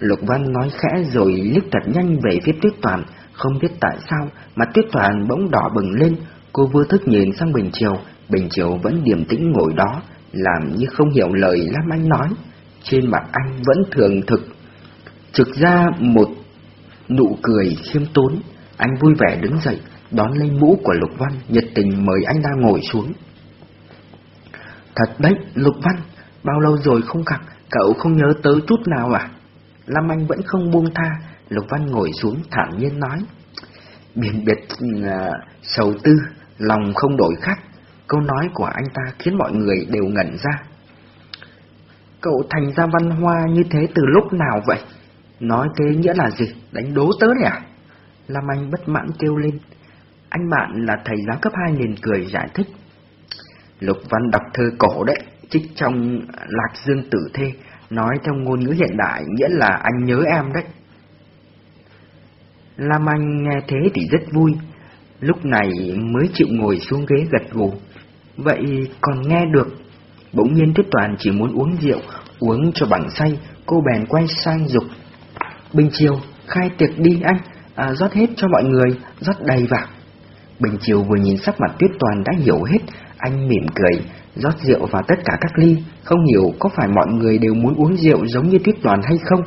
A: Lục Văn nói khẽ rồi liếc thật nhanh về phía Tuyết Toàn, không biết tại sao mà Tuyết Toàn bỗng đỏ bừng lên, cô vô thức nhìn sang Bình Triều, Bình Triều vẫn điềm tĩnh ngồi đó, làm như không hiểu lời Lam Anh nói. Trên mặt anh vẫn thường thực, trực ra một nụ cười khiêm tốn, anh vui vẻ đứng dậy, đón lấy mũ của Lục Văn, nhiệt tình mời anh ta ngồi xuống. Thật đấy, Lục Văn, bao lâu rồi không gặp, cậu không nhớ tới chút nào à? Lâm Anh vẫn không buông tha, Lục Văn ngồi xuống thản nhiên nói. Biển biệt uh, sầu tư, lòng không đổi khác. Câu nói của anh ta khiến mọi người đều ngẩn ra. Cậu thành ra văn hoa như thế từ lúc nào vậy? Nói thế nghĩa là gì? Đánh đố tớ đấy à? Lam Anh bất mãn kêu lên. Anh bạn là thầy giáo cấp 2 liền cười giải thích. Lục Văn đọc thơ cổ đấy, trích trong Lạc Dương Tử Thê, nói theo ngôn ngữ hiện đại nghĩa là anh nhớ em đấy. Lam Anh nghe thế thì rất vui, lúc này mới chịu ngồi xuống ghế gật gù. Vậy còn nghe được, bỗng nhiên Tuyết Toàn chỉ muốn uống rượu, uống cho bằng say, cô bèn quay sang dục. Bình chiều, khai tiệc đi anh, à, rót hết cho mọi người, rót đầy vào. Bình chiều vừa nhìn sắc mặt Tuyết Toàn đã hiểu hết, anh mỉm cười, rót rượu vào tất cả các ly, không hiểu có phải mọi người đều muốn uống rượu giống như Tuyết Toàn hay không,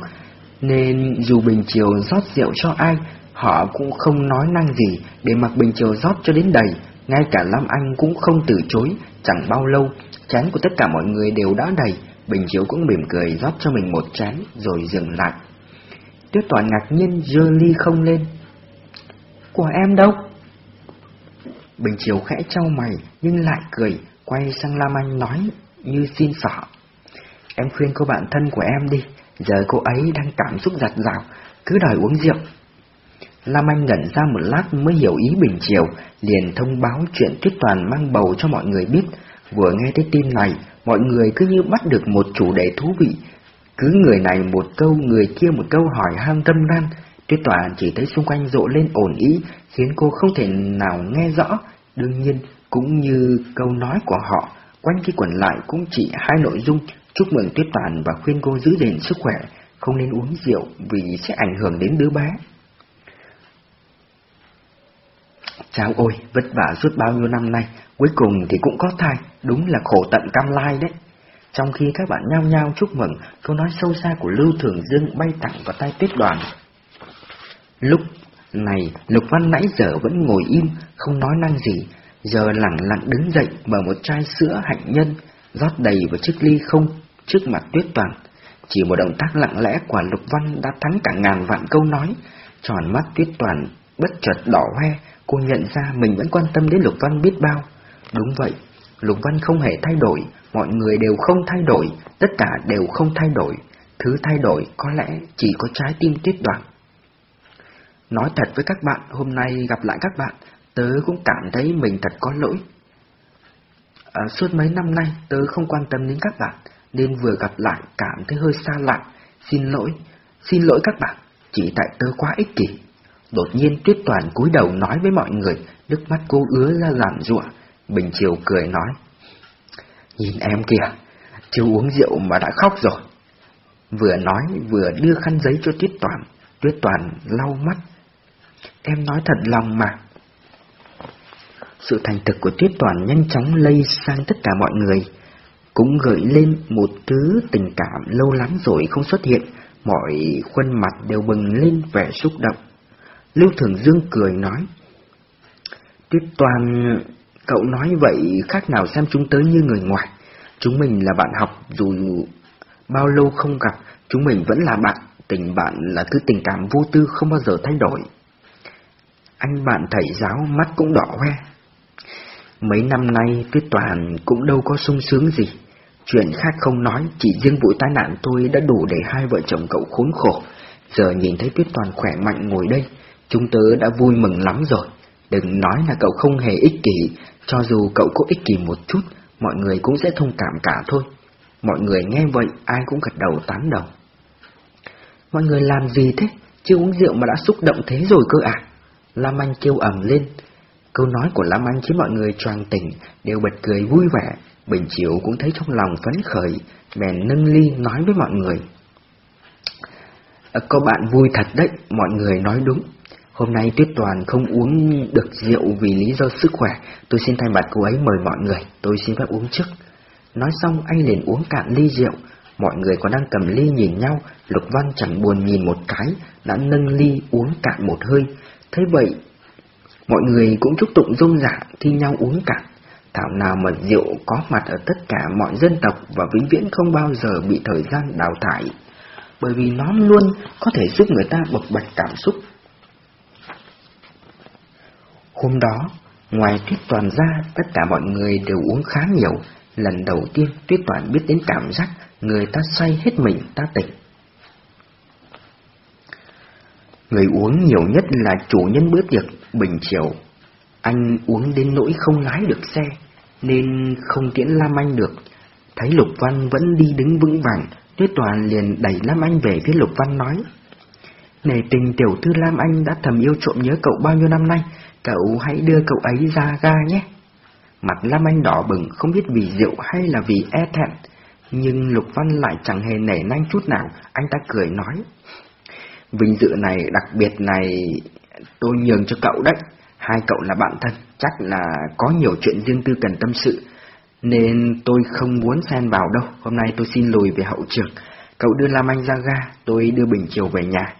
A: nên dù Bình Chiều rót rượu cho ai, họ cũng không nói năng gì để mặc Bình Chiều rót cho đến đầy, ngay cả Lam Anh cũng không từ chối, chẳng bao lâu, chén của tất cả mọi người đều đã đầy, Bình Triều cũng mỉm cười rót cho mình một chén rồi dừng lại. Tuyết Toàn ngạc nhiên dơ ly không lên. Của em đâu? Bình Triều khẽ trao mày nhưng lại cười, quay sang Lam Anh nói như xin xỏ. Em khuyên cô bạn thân của em đi, giờ cô ấy đang cảm xúc giặt rào, cứ đòi uống rượu. Lam Anh ngẩn ra một lát mới hiểu ý Bình Chiều, liền thông báo chuyện Tuyết Toàn mang bầu cho mọi người biết. Vừa nghe thấy tin này, mọi người cứ như bắt được một chủ đề thú vị. Cứ người này một câu, người kia một câu hỏi ham tâm nan. Tuyết Toàn chỉ thấy xung quanh rộ lên ồn ý, khiến cô không thể nào nghe rõ. Đương nhiên, cũng như câu nói của họ, quanh cái quẩn lại cũng chỉ hai nội dung, chúc mừng Tuyết Toàn và khuyên cô giữ gìn sức khỏe, không nên uống rượu vì sẽ ảnh hưởng đến đứa bé. Cháu ôi, vất vả suốt bao nhiêu năm nay, cuối cùng thì cũng có thai, đúng là khổ tận cam lai đấy. Trong khi các bạn nhao nhao chúc mừng, câu nói sâu xa của Lưu Thường Dương bay thẳng vào tay Tuyết Đoàn. Lúc này, Lục Văn nãy giờ vẫn ngồi im, không nói năng gì, giờ lặng lặng đứng dậy mở một chai sữa hạnh nhân, rót đầy vào chiếc ly không trước mặt Tuyết Toàn. Chỉ một động tác lặng lẽ của Lục Văn đã thắng cả ngàn vạn câu nói, tròn mắt Tuyết Toàn bất chợt đỏ hoe, cô nhận ra mình vẫn quan tâm đến Lục Văn biết bao. Đúng vậy, Lục Văn không hề thay đổi, mọi người đều không thay đổi, tất cả đều không thay đổi. Thứ thay đổi có lẽ chỉ có trái tim Tuyết toàn Nói thật với các bạn, hôm nay gặp lại các bạn, tớ cũng cảm thấy mình thật có lỗi. À, suốt mấy năm nay tớ không quan tâm đến các bạn, nên vừa gặp lại cảm thấy hơi xa lạ. Xin lỗi, xin lỗi các bạn, chỉ tại tớ quá ích kỷ. Đột nhiên Tuyết Toàn cúi đầu nói với mọi người, nước mắt cô ứa ra giàn rụa. Bình Chiều cười nói, Nhìn em kìa, chưa uống rượu mà đã khóc rồi. Vừa nói vừa đưa khăn giấy cho Tuyết Toàn, Tuyết Toàn lau mắt. Em nói thật lòng mà. Sự thành thực của Tuyết Toàn nhanh chóng lây sang tất cả mọi người, cũng gợi lên một thứ tình cảm lâu lắm rồi không xuất hiện, mọi khuôn mặt đều bừng lên vẻ xúc động. Lưu Thường Dương cười nói, Tuyết Toàn, cậu nói vậy khác nào xem chúng tới như người ngoài. Chúng mình là bạn học dù bao lâu không gặp, chúng mình vẫn là bạn, tình bạn là thứ tình cảm vô tư không bao giờ thay đổi. Anh bạn thầy giáo mắt cũng đỏ hoe. Mấy năm nay Tuyết Toàn cũng đâu có sung sướng gì. Chuyện khác không nói, chỉ riêng vụ tai nạn tôi đã đủ để hai vợ chồng cậu khốn khổ. Giờ nhìn thấy Tuyết Toàn khỏe mạnh ngồi đây, chúng tớ đã vui mừng lắm rồi. Đừng nói là cậu không hề ích kỷ, cho dù cậu có ích kỷ một chút, mọi người cũng sẽ thông cảm cả thôi. Mọi người nghe vậy, ai cũng gật đầu tán đồng. Mọi người làm gì thế? Chưa uống rượu mà đã xúc động thế rồi cơ à? Lam Anh kêu ẩm lên. Câu nói của Lam Anh khiến mọi người choàng tỉnh, đều bật cười vui vẻ. Bình Chiếu cũng thấy trong lòng phấn khởi, bèn nâng ly nói với mọi người. Ờ, có bạn vui thật đấy, mọi người nói đúng. Hôm nay Tuyết Toàn không uống được rượu vì lý do sức khỏe, tôi xin thay mặt cô ấy mời mọi người, tôi xin phép uống trước. Nói xong anh liền uống cạn ly rượu, mọi người còn đang cầm ly nhìn nhau, Lục Văn chẳng buồn nhìn một cái, đã nâng ly uống cạn một hơi. Thế vậy, mọi người cũng chúc tụng rôm rả thi nhau uống cạn. Thảo nào mà rượu có mặt ở tất cả mọi dân tộc và vĩnh viễn không bao giờ bị thời gian đào thải, bởi vì nó luôn có thể giúp người ta bộc bạch cảm xúc. Hôm đó, ngoài tuyết toàn ra, tất cả mọi người đều uống khá nhiều. Lần đầu tiên tuyết toàn biết đến cảm giác người ta say hết mình ta tịch. Người uống nhiều nhất là chủ nhân bữa tiệc Bình Triều. Anh uống đến nỗi không lái được xe, nên không tiễn Lam Anh được. Thấy Lục Văn vẫn đi đứng vững vàng, Tuyết Toàn liền đẩy Lam Anh về phía Lục Văn nói. Nề tình tiểu thư Lam Anh đã thầm yêu trộm nhớ cậu bao nhiêu năm nay, cậu hãy đưa cậu ấy ra ga nhé. Mặt Lam Anh đỏ bừng không biết vì rượu hay là vì e thẹn, nhưng Lục Văn lại chẳng hề nể nang chút nào, anh ta cười nói. Vinh dự này, đặc biệt này, tôi nhường cho cậu đấy. Hai cậu là bạn thân, chắc là có nhiều chuyện riêng tư cần tâm sự, nên tôi không muốn xen vào đâu. Hôm nay tôi xin lùi về hậu trường. Cậu đưa Lam Anh ra ga, tôi đưa Bình Triều về nhà.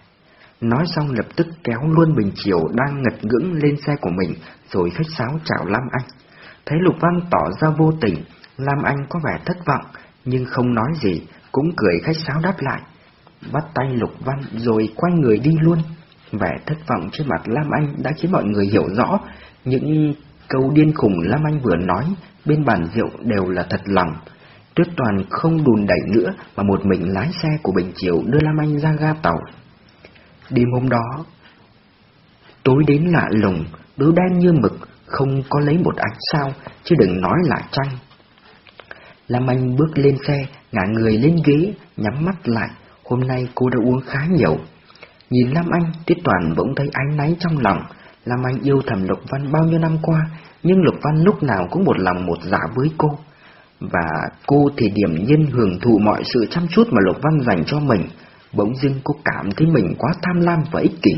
A: Nói xong lập tức kéo luôn Bình Triều đang ngật ngưỡng lên xe của mình, rồi khách sáo chào Lam Anh. Thấy Lục Văn tỏ ra vô tình, Lam Anh có vẻ thất vọng, nhưng không nói gì, cũng cười khách sáo đáp lại. Bắt tay Lục Văn rồi quay người đi luôn. Vẻ thất vọng trên mặt Lam Anh đã khiến mọi người hiểu rõ những câu điên khủng Lam Anh vừa nói bên bàn rượu đều là thật lòng. Tuyết Toàn không đùn đẩy nữa mà một mình lái xe của Bình Triều đưa Lam Anh ra ga tàu. Đêm hôm đó, tối đến lạ lùng, đứa đen như mực, không có lấy một ánh sao, chứ đừng nói là trăng. Lam Anh bước lên xe, ngả người lên ghế, nhắm mắt lại, hôm nay cô đã uống khá nhiều. Nhìn Lam Anh, Tiết Toàn bỗng thấy ánh náy trong lòng, Lam Anh yêu thầm Lục Văn bao nhiêu năm qua, nhưng Lục Văn lúc nào cũng một lòng một dạ với cô. Và cô thì điểm nhiên hưởng thụ mọi sự chăm chút mà Lục Văn dành cho mình, bỗng dưng cô cảm thấy mình quá tham lam và ích kỷ.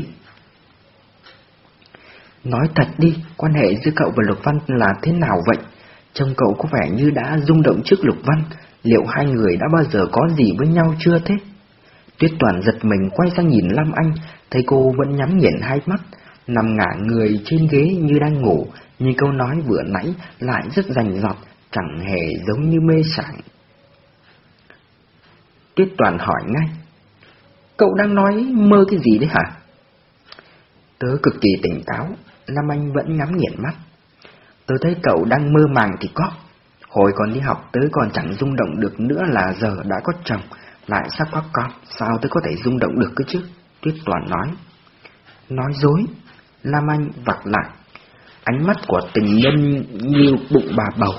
A: Nói thật đi, quan hệ giữa cậu và Lục Văn là thế nào vậy? Trông cậu có vẻ như đã rung động trước Lục Văn, liệu hai người đã bao giờ có gì với nhau chưa thế? Tuyết Toàn giật mình quay sang nhìn Lam Anh, thấy cô vẫn nhắm nghiền hai mắt, nằm ngả người trên ghế như đang ngủ, như câu nói vừa nãy lại rất rành rọt, chẳng hề giống như mê sảng. Tuyết Toàn hỏi ngay, cậu đang nói mơ cái gì đấy hả? Tớ cực kỳ tỉnh táo, Lam Anh vẫn nhắm nghiền mắt. Tớ thấy cậu đang mơ màng thì có. Hồi còn đi học tớ còn chẳng rung động được nữa là giờ đã có chồng, lại sắp có con, sao tôi có thể rung động được cơ chứ? Tuyết Toàn nói. Nói dối, Lam Anh vặt lại. Ánh mắt của tình nhân như bụng bà bầu,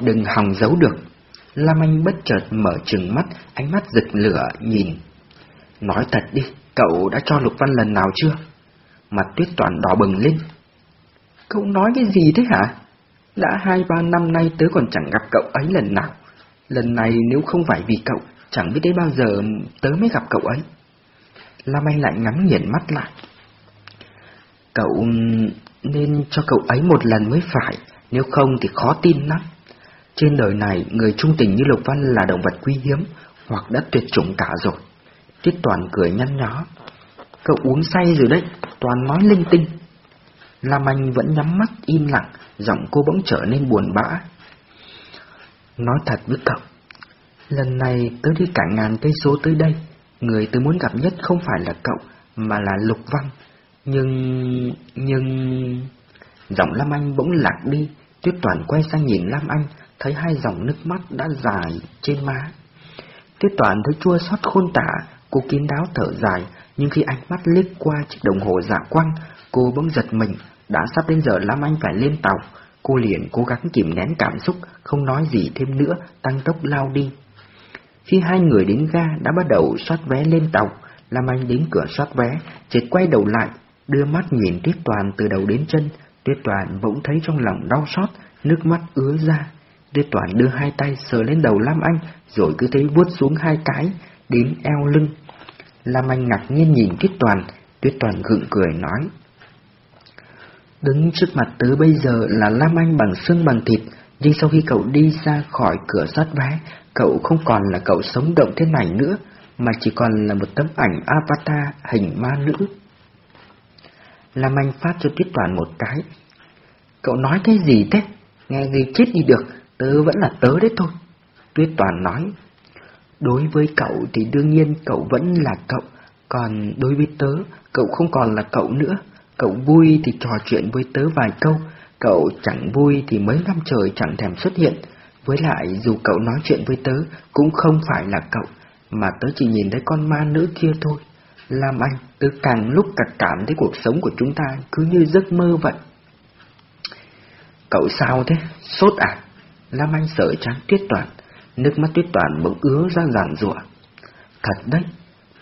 A: đừng hòng giấu được. Lam Anh bất chợt mở trừng mắt, ánh mắt rực lửa nhìn. Nói thật đi, cậu đã cho Lục Văn lần nào chưa? Mặt tuyết toàn đỏ bừng lên. Cậu nói cái gì thế hả? Đã hai ba năm nay tớ còn chẳng gặp cậu ấy lần nào. Lần này nếu không phải vì cậu, chẳng biết đến bao giờ tớ mới gặp cậu ấy. Lam Anh lại ngắm nghiền mắt lại. Cậu nên cho cậu ấy một lần mới phải, nếu không thì khó tin lắm. Trên đời này, người trung tình như Lục Văn là động vật quý hiếm, hoặc đã tuyệt chủng cả rồi. Tiết Toàn cười nhăn nhó. Cậu uống say rồi đấy, Toàn nói linh tinh. Lam Anh vẫn nhắm mắt im lặng, giọng cô bỗng trở nên buồn bã. Nói thật với cậu, lần này tớ đi cả ngàn cây số tới đây, người tớ muốn gặp nhất không phải là cậu, mà là Lục Văn. Nhưng... nhưng... Giọng Lam Anh bỗng lạc đi, Tuyết Toàn quay sang nhìn Lam Anh, thấy hai dòng nước mắt đã dài trên má. Tuyết Toàn thấy chua xót khôn tả, cô kín đáo thở dài, nhưng khi ánh mắt liếc qua chiếc đồng hồ dạ quang, cô bỗng giật mình, đã sắp đến giờ Lam Anh phải lên tàu. Cô liền cố gắng kìm nén cảm xúc, không nói gì thêm nữa, tăng tốc lao đi. Khi hai người đến ga đã bắt đầu soát vé lên tàu, Lam Anh đến cửa soát vé, chợt quay đầu lại, đưa mắt nhìn Tuyết Toàn từ đầu đến chân. Tuyết Toàn bỗng thấy trong lòng đau xót, nước mắt ứa ra. Tuyết Toàn đưa hai tay sờ lên đầu Lam Anh, rồi cứ thấy vuốt xuống hai cái, đến eo lưng. Lam Anh ngạc nhiên nhìn Tuyết Toàn, Tuyết Toàn gượng cười nói. Đứng trước mặt tớ bây giờ là Lam Anh bằng xương bằng thịt, nhưng sau khi cậu đi ra khỏi cửa soát vé, cậu không còn là cậu sống động thế này nữa, mà chỉ còn là một tấm ảnh avatar hình ma nữ. Lam Anh phát cho Tuyết Toàn một cái. Cậu nói cái gì thế? nghe gì chết đi được, tớ vẫn là tớ đấy thôi. Tuyết Toàn nói, đối với cậu thì đương nhiên cậu vẫn là cậu, còn đối với tớ, cậu không còn là cậu nữa. Cậu vui thì trò chuyện với tớ vài câu, cậu chẳng vui thì mấy năm trời chẳng thèm xuất hiện. Với lại dù cậu nói chuyện với tớ cũng không phải là cậu, mà tớ chỉ nhìn thấy con ma nữ kia thôi. Lam Anh, tớ càng lúc càng cảm thấy cuộc sống của chúng ta cứ như giấc mơ vậy. Cậu sao thế? Sốt à? Lam Anh sợ chán tuyết toàn, nước mắt tuyết toàn bỗng ứa ra giàn rụa. Thật đấy,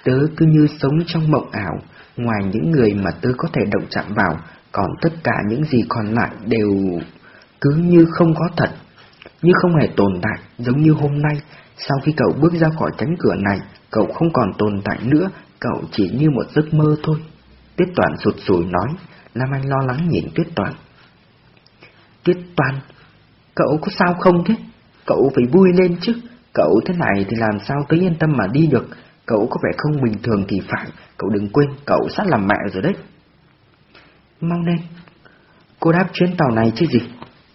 A: tớ cứ như sống trong mộng ảo, ngoài những người mà tớ có thể động chạm vào, còn tất cả những gì còn lại đều cứ như không có thật, như không hề tồn tại, giống như hôm nay, sau khi cậu bước ra khỏi cánh cửa này, cậu không còn tồn tại nữa, cậu chỉ như một giấc mơ thôi. Tuyết Toàn sụt sùi nói, Lam Anh lo lắng nhìn Tuyết Toàn. Tuyết Toàn, cậu có sao không thế? Cậu phải vui lên chứ, cậu thế này thì làm sao tới yên tâm mà đi được, cậu có vẻ không bình thường thì phải, cậu đừng quên, cậu sắp làm mẹ rồi đấy. Mau lên, cô đáp chuyến tàu này chứ gì?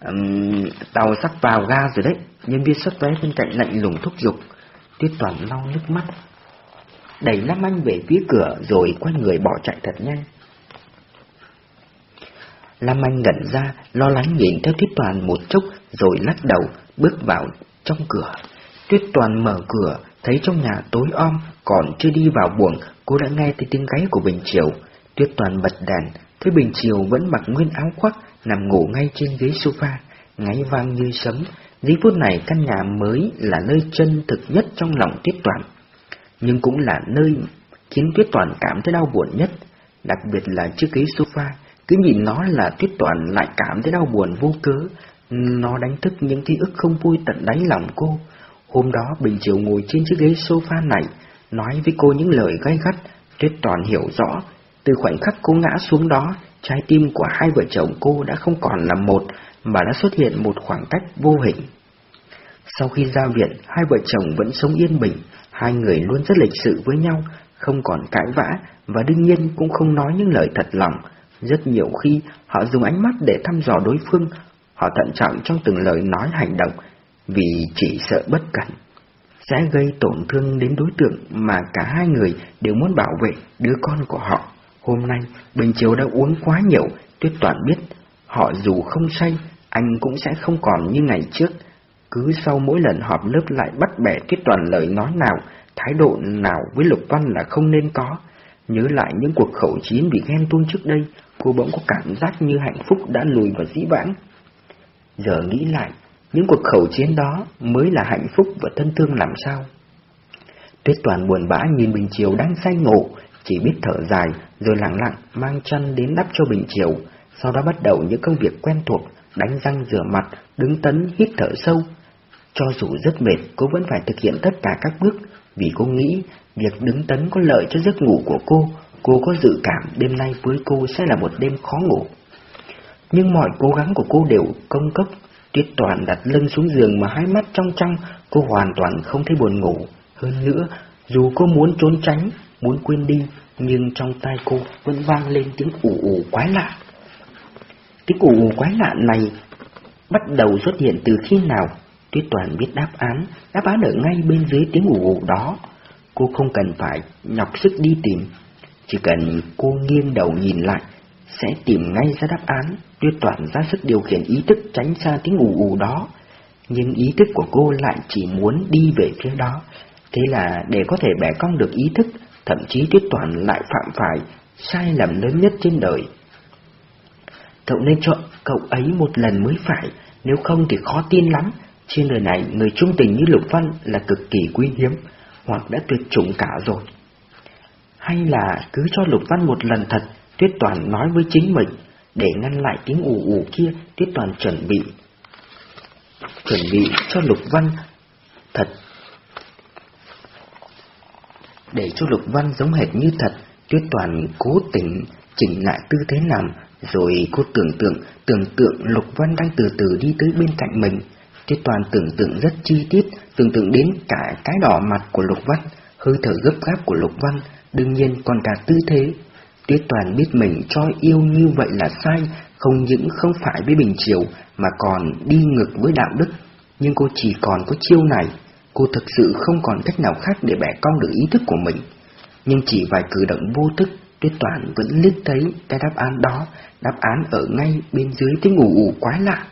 A: Um, tàu sắp vào ga rồi đấy, nhân viên xuất vé bên cạnh lạnh lùng thúc giục. Tuyết Toàn lau nước mắt, đẩy Lam Anh về phía cửa rồi quay người bỏ chạy thật nhanh. Lam Anh ngẩn ra, lo lắng nhìn theo Tuyết Toàn một chốc rồi lắc đầu, bước vào trong cửa. Tuyết Toàn mở cửa, thấy trong nhà tối om, còn chưa đi vào buồng, cô đã nghe thấy tiếng gáy của Bình Triều. Tuyết Toàn bật đèn, thấy Bình Triều vẫn mặc nguyên áo khoác, nằm ngủ ngay trên ghế sofa, ngáy vang như sấm. Giây phút này căn nhà mới là nơi chân thực nhất trong lòng Tuyết Toàn nhưng cũng là nơi khiến Tuyết Toàn cảm thấy đau buồn nhất, đặc biệt là chiếc ghế sofa, cứ nhìn nó là Tuyết Toàn lại cảm thấy đau buồn vô cớ, nó đánh thức những ký ức không vui tận đáy lòng cô. Hôm đó Bình Chiều ngồi trên chiếc ghế sofa này, nói với cô những lời gay gắt, Tuyết Toàn hiểu rõ, từ khoảnh khắc cô ngã xuống đó, trái tim của hai vợ chồng cô đã không còn là một, mà đã xuất hiện một khoảng cách vô hình. Sau khi ra viện, hai vợ chồng vẫn sống yên bình, Hai người luôn rất lịch sự với nhau, không còn cãi vã và đương nhiên cũng không nói những lời thật lòng. Rất nhiều khi họ dùng ánh mắt để thăm dò đối phương, họ thận trọng trong từng lời nói hành động vì chỉ sợ bất cẩn sẽ gây tổn thương đến đối tượng mà cả hai người đều muốn bảo vệ đứa con của họ. Hôm nay, Bình Chiếu đã uống quá nhiều, Tuyết Toàn biết, họ dù không say, anh cũng sẽ không còn như ngày trước, cứ sau mỗi lần họp lớp lại bắt bẻ Tuyết toàn lời nói nào, thái độ nào với Lục Văn là không nên có. Nhớ lại những cuộc khẩu chiến bị ghen tuông trước đây, cô bỗng có cảm giác như hạnh phúc đã lùi vào dĩ vãng. Giờ nghĩ lại, những cuộc khẩu chiến đó mới là hạnh phúc và thân thương làm sao. Tuyết toàn buồn bã nhìn Bình Chiều đang say ngủ, chỉ biết thở dài rồi lặng lặng mang chăn đến đắp cho Bình Chiều, sau đó bắt đầu những công việc quen thuộc, đánh răng rửa mặt, đứng tấn hít thở sâu, cho dù rất mệt, cô vẫn phải thực hiện tất cả các bước, vì cô nghĩ việc đứng tấn có lợi cho giấc ngủ của cô. Cô có dự cảm đêm nay với cô sẽ là một đêm khó ngủ. Nhưng mọi cố gắng của cô đều công cốc. Tuyết toàn đặt lưng xuống giường mà hai mắt trong trong cô hoàn toàn không thấy buồn ngủ. Hơn nữa, dù cô muốn trốn tránh, muốn quên đi, nhưng trong tai cô vẫn vang lên tiếng ủ ủ quái lạ. Tiếng ủ ủ quái lạ này bắt đầu xuất hiện từ khi nào Tuyết Toàn biết đáp án, đáp án ở ngay bên dưới tiếng ủ ủ đó. Cô không cần phải nhọc sức đi tìm, chỉ cần cô nghiêng đầu nhìn lại, sẽ tìm ngay ra đáp án. Tuyết Toàn ra sức điều khiển ý thức tránh xa tiếng ủ ủ đó, nhưng ý thức của cô lại chỉ muốn đi về phía đó. Thế là để có thể bẻ cong được ý thức, thậm chí Tuyết Toàn lại phạm phải sai lầm lớn nhất trên đời. Cậu nên chọn cậu ấy một lần mới phải, nếu không thì khó tin lắm, trên đời này, người trung tình như Lục Văn là cực kỳ quý hiếm, hoặc đã tuyệt chủng cả rồi. Hay là cứ cho Lục Văn một lần thật, Tuyết Toàn nói với chính mình, để ngăn lại tiếng ủ ủ kia, Tuyết Toàn chuẩn bị. Chuẩn bị cho Lục Văn thật. Để cho Lục Văn giống hệt như thật, Tuyết Toàn cố tình chỉnh lại tư thế nằm, rồi cô tưởng tượng, tưởng tượng Lục Văn đang từ từ đi tới bên cạnh mình. Tuyết Toàn tưởng tượng rất chi tiết, tưởng tượng đến cả cái đỏ mặt của Lục Văn, hơi thở gấp gáp của Lục Văn, đương nhiên còn cả tư thế. Tuyết Toàn biết mình cho yêu như vậy là sai, không những không phải với Bình Triều mà còn đi ngược với đạo đức, nhưng cô chỉ còn có chiêu này, cô thực sự không còn cách nào khác để bẻ cong được ý thức của mình. Nhưng chỉ vài cử động vô thức, Tuyết Toàn vẫn liếc thấy cái đáp án đó, đáp án ở ngay bên dưới tiếng ủ ủ quái lạ.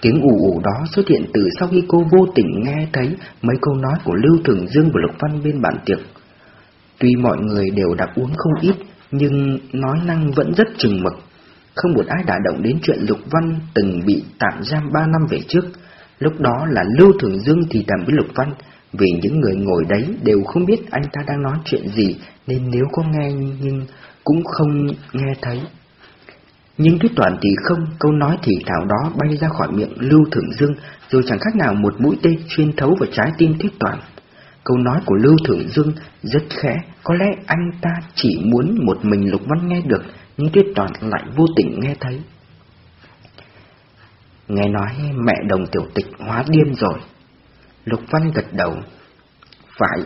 A: Tiếng ủ ủ đó xuất hiện từ sau khi cô vô tình nghe thấy mấy câu nói của Lưu Thường Dương và Lục Văn bên bàn tiệc. Tuy mọi người đều đã uống không ít, nhưng nói năng vẫn rất chừng mực. Không một ai đã động đến chuyện Lục Văn từng bị tạm giam ba năm về trước. Lúc đó là Lưu Thường Dương thì thầm với Lục Văn, vì những người ngồi đấy đều không biết anh ta đang nói chuyện gì, nên nếu có nghe nhưng cũng không nghe thấy. Nhưng Tuyết Toàn thì không, câu nói thì thảo đó bay ra khỏi miệng Lưu Thượng Dương, rồi chẳng khác nào một mũi tên xuyên thấu vào trái tim Tuyết Toàn. Câu nói của Lưu Thượng Dương rất khẽ, có lẽ anh ta chỉ muốn một mình Lục Văn nghe được, nhưng Tuyết Toàn lại vô tình nghe thấy. Nghe nói mẹ đồng tiểu tịch hóa điên rồi. Lục Văn gật đầu. Phải,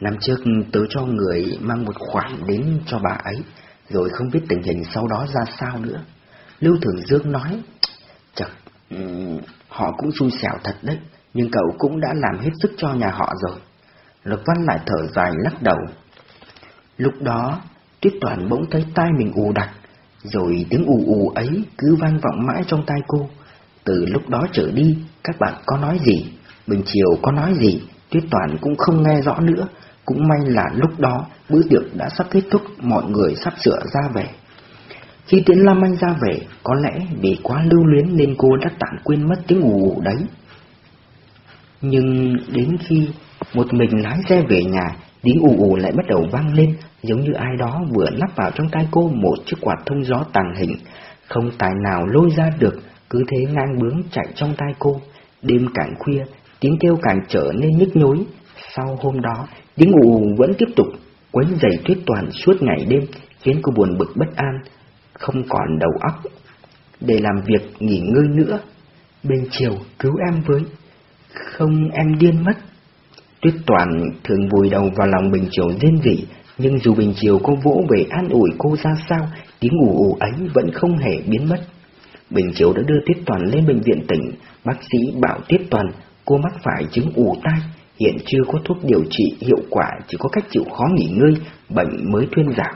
A: năm trước tớ cho người mang một khoản đến cho bà ấy, rồi không biết tình hình sau đó ra sao nữa. Lưu Thường Dương nói, Chật, họ cũng xui xẻo thật đấy, nhưng cậu cũng đã làm hết sức cho nhà họ rồi. Lục Văn lại thở dài lắc đầu. Lúc đó, Tuyết Toàn bỗng thấy tai mình ù đặc, rồi tiếng ù ù ấy cứ vang vọng mãi trong tai cô. Từ lúc đó trở đi, các bạn có nói gì, Bình Chiều có nói gì, Tuyết Toàn cũng không nghe rõ nữa. Cũng may là lúc đó bữa tiệc đã sắp kết thúc, mọi người sắp sửa ra về. Khi Tiến Lam Anh ra về, có lẽ vì quá lưu luyến nên cô đã tạm quên mất tiếng ù ù đấy. Nhưng đến khi một mình lái xe về nhà, tiếng ù ù lại bắt đầu vang lên, giống như ai đó vừa lắp vào trong tay cô một chiếc quạt thông gió tàng hình, không tài nào lôi ra được, cứ thế ngang bướng chạy trong tay cô. Đêm càng khuya, tiếng kêu càng trở nên nhức nhối. Sau hôm đó, tiếng ù vẫn tiếp tục quấy dày tuyết toàn suốt ngày đêm, khiến cô buồn bực bất an, không còn đầu óc để làm việc nghỉ ngơi nữa. Bên chiều cứu em với, không em điên mất. Tuyết Toàn thường vùi đầu vào lòng Bình Chiều rên rỉ, nhưng dù Bình Chiều có vỗ về an ủi cô ra sao, tiếng ù ù ấy vẫn không hề biến mất. Bình Chiếu đã đưa Tuyết Toàn lên bệnh viện tỉnh, bác sĩ bảo Tuyết Toàn cô mắc phải chứng ù tai, hiện chưa có thuốc điều trị hiệu quả, chỉ có cách chịu khó nghỉ ngơi, bệnh mới thuyên giảm.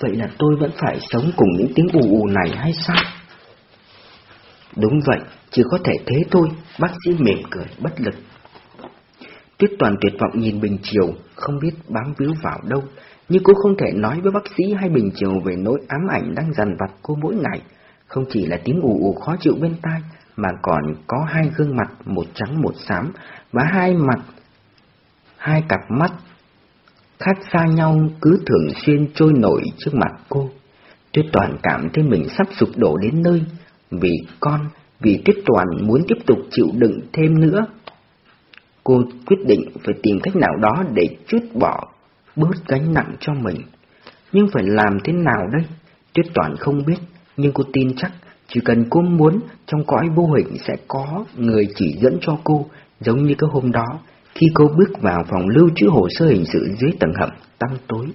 A: Vậy là tôi vẫn phải sống cùng những tiếng ù ù này hay sao? Đúng vậy, chỉ có thể thế thôi, bác sĩ mỉm cười, bất lực. Tuyết toàn tuyệt vọng nhìn Bình Triều, không biết bám víu vào đâu, nhưng cô không thể nói với bác sĩ hay Bình Triều về nỗi ám ảnh đang dằn vặt cô mỗi ngày. Không chỉ là tiếng ù ù khó chịu bên tai, mà còn có hai gương mặt, một trắng một xám, và hai mặt, hai cặp mắt khác xa nhau cứ thường xuyên trôi nổi trước mặt cô. Tuyết Toàn cảm thấy mình sắp sụp đổ đến nơi, vì con, vì Tuyết Toàn muốn tiếp tục chịu đựng thêm nữa. Cô quyết định phải tìm cách nào đó để chút bỏ, bớt gánh nặng cho mình. Nhưng phải làm thế nào đây? Tuyết Toàn không biết, nhưng cô tin chắc chỉ cần cô muốn, trong cõi vô hình sẽ có người chỉ dẫn cho cô, giống như cái hôm đó, khi cô bước vào phòng lưu trữ hồ sơ hình sự dưới tầng hầm tăm tối.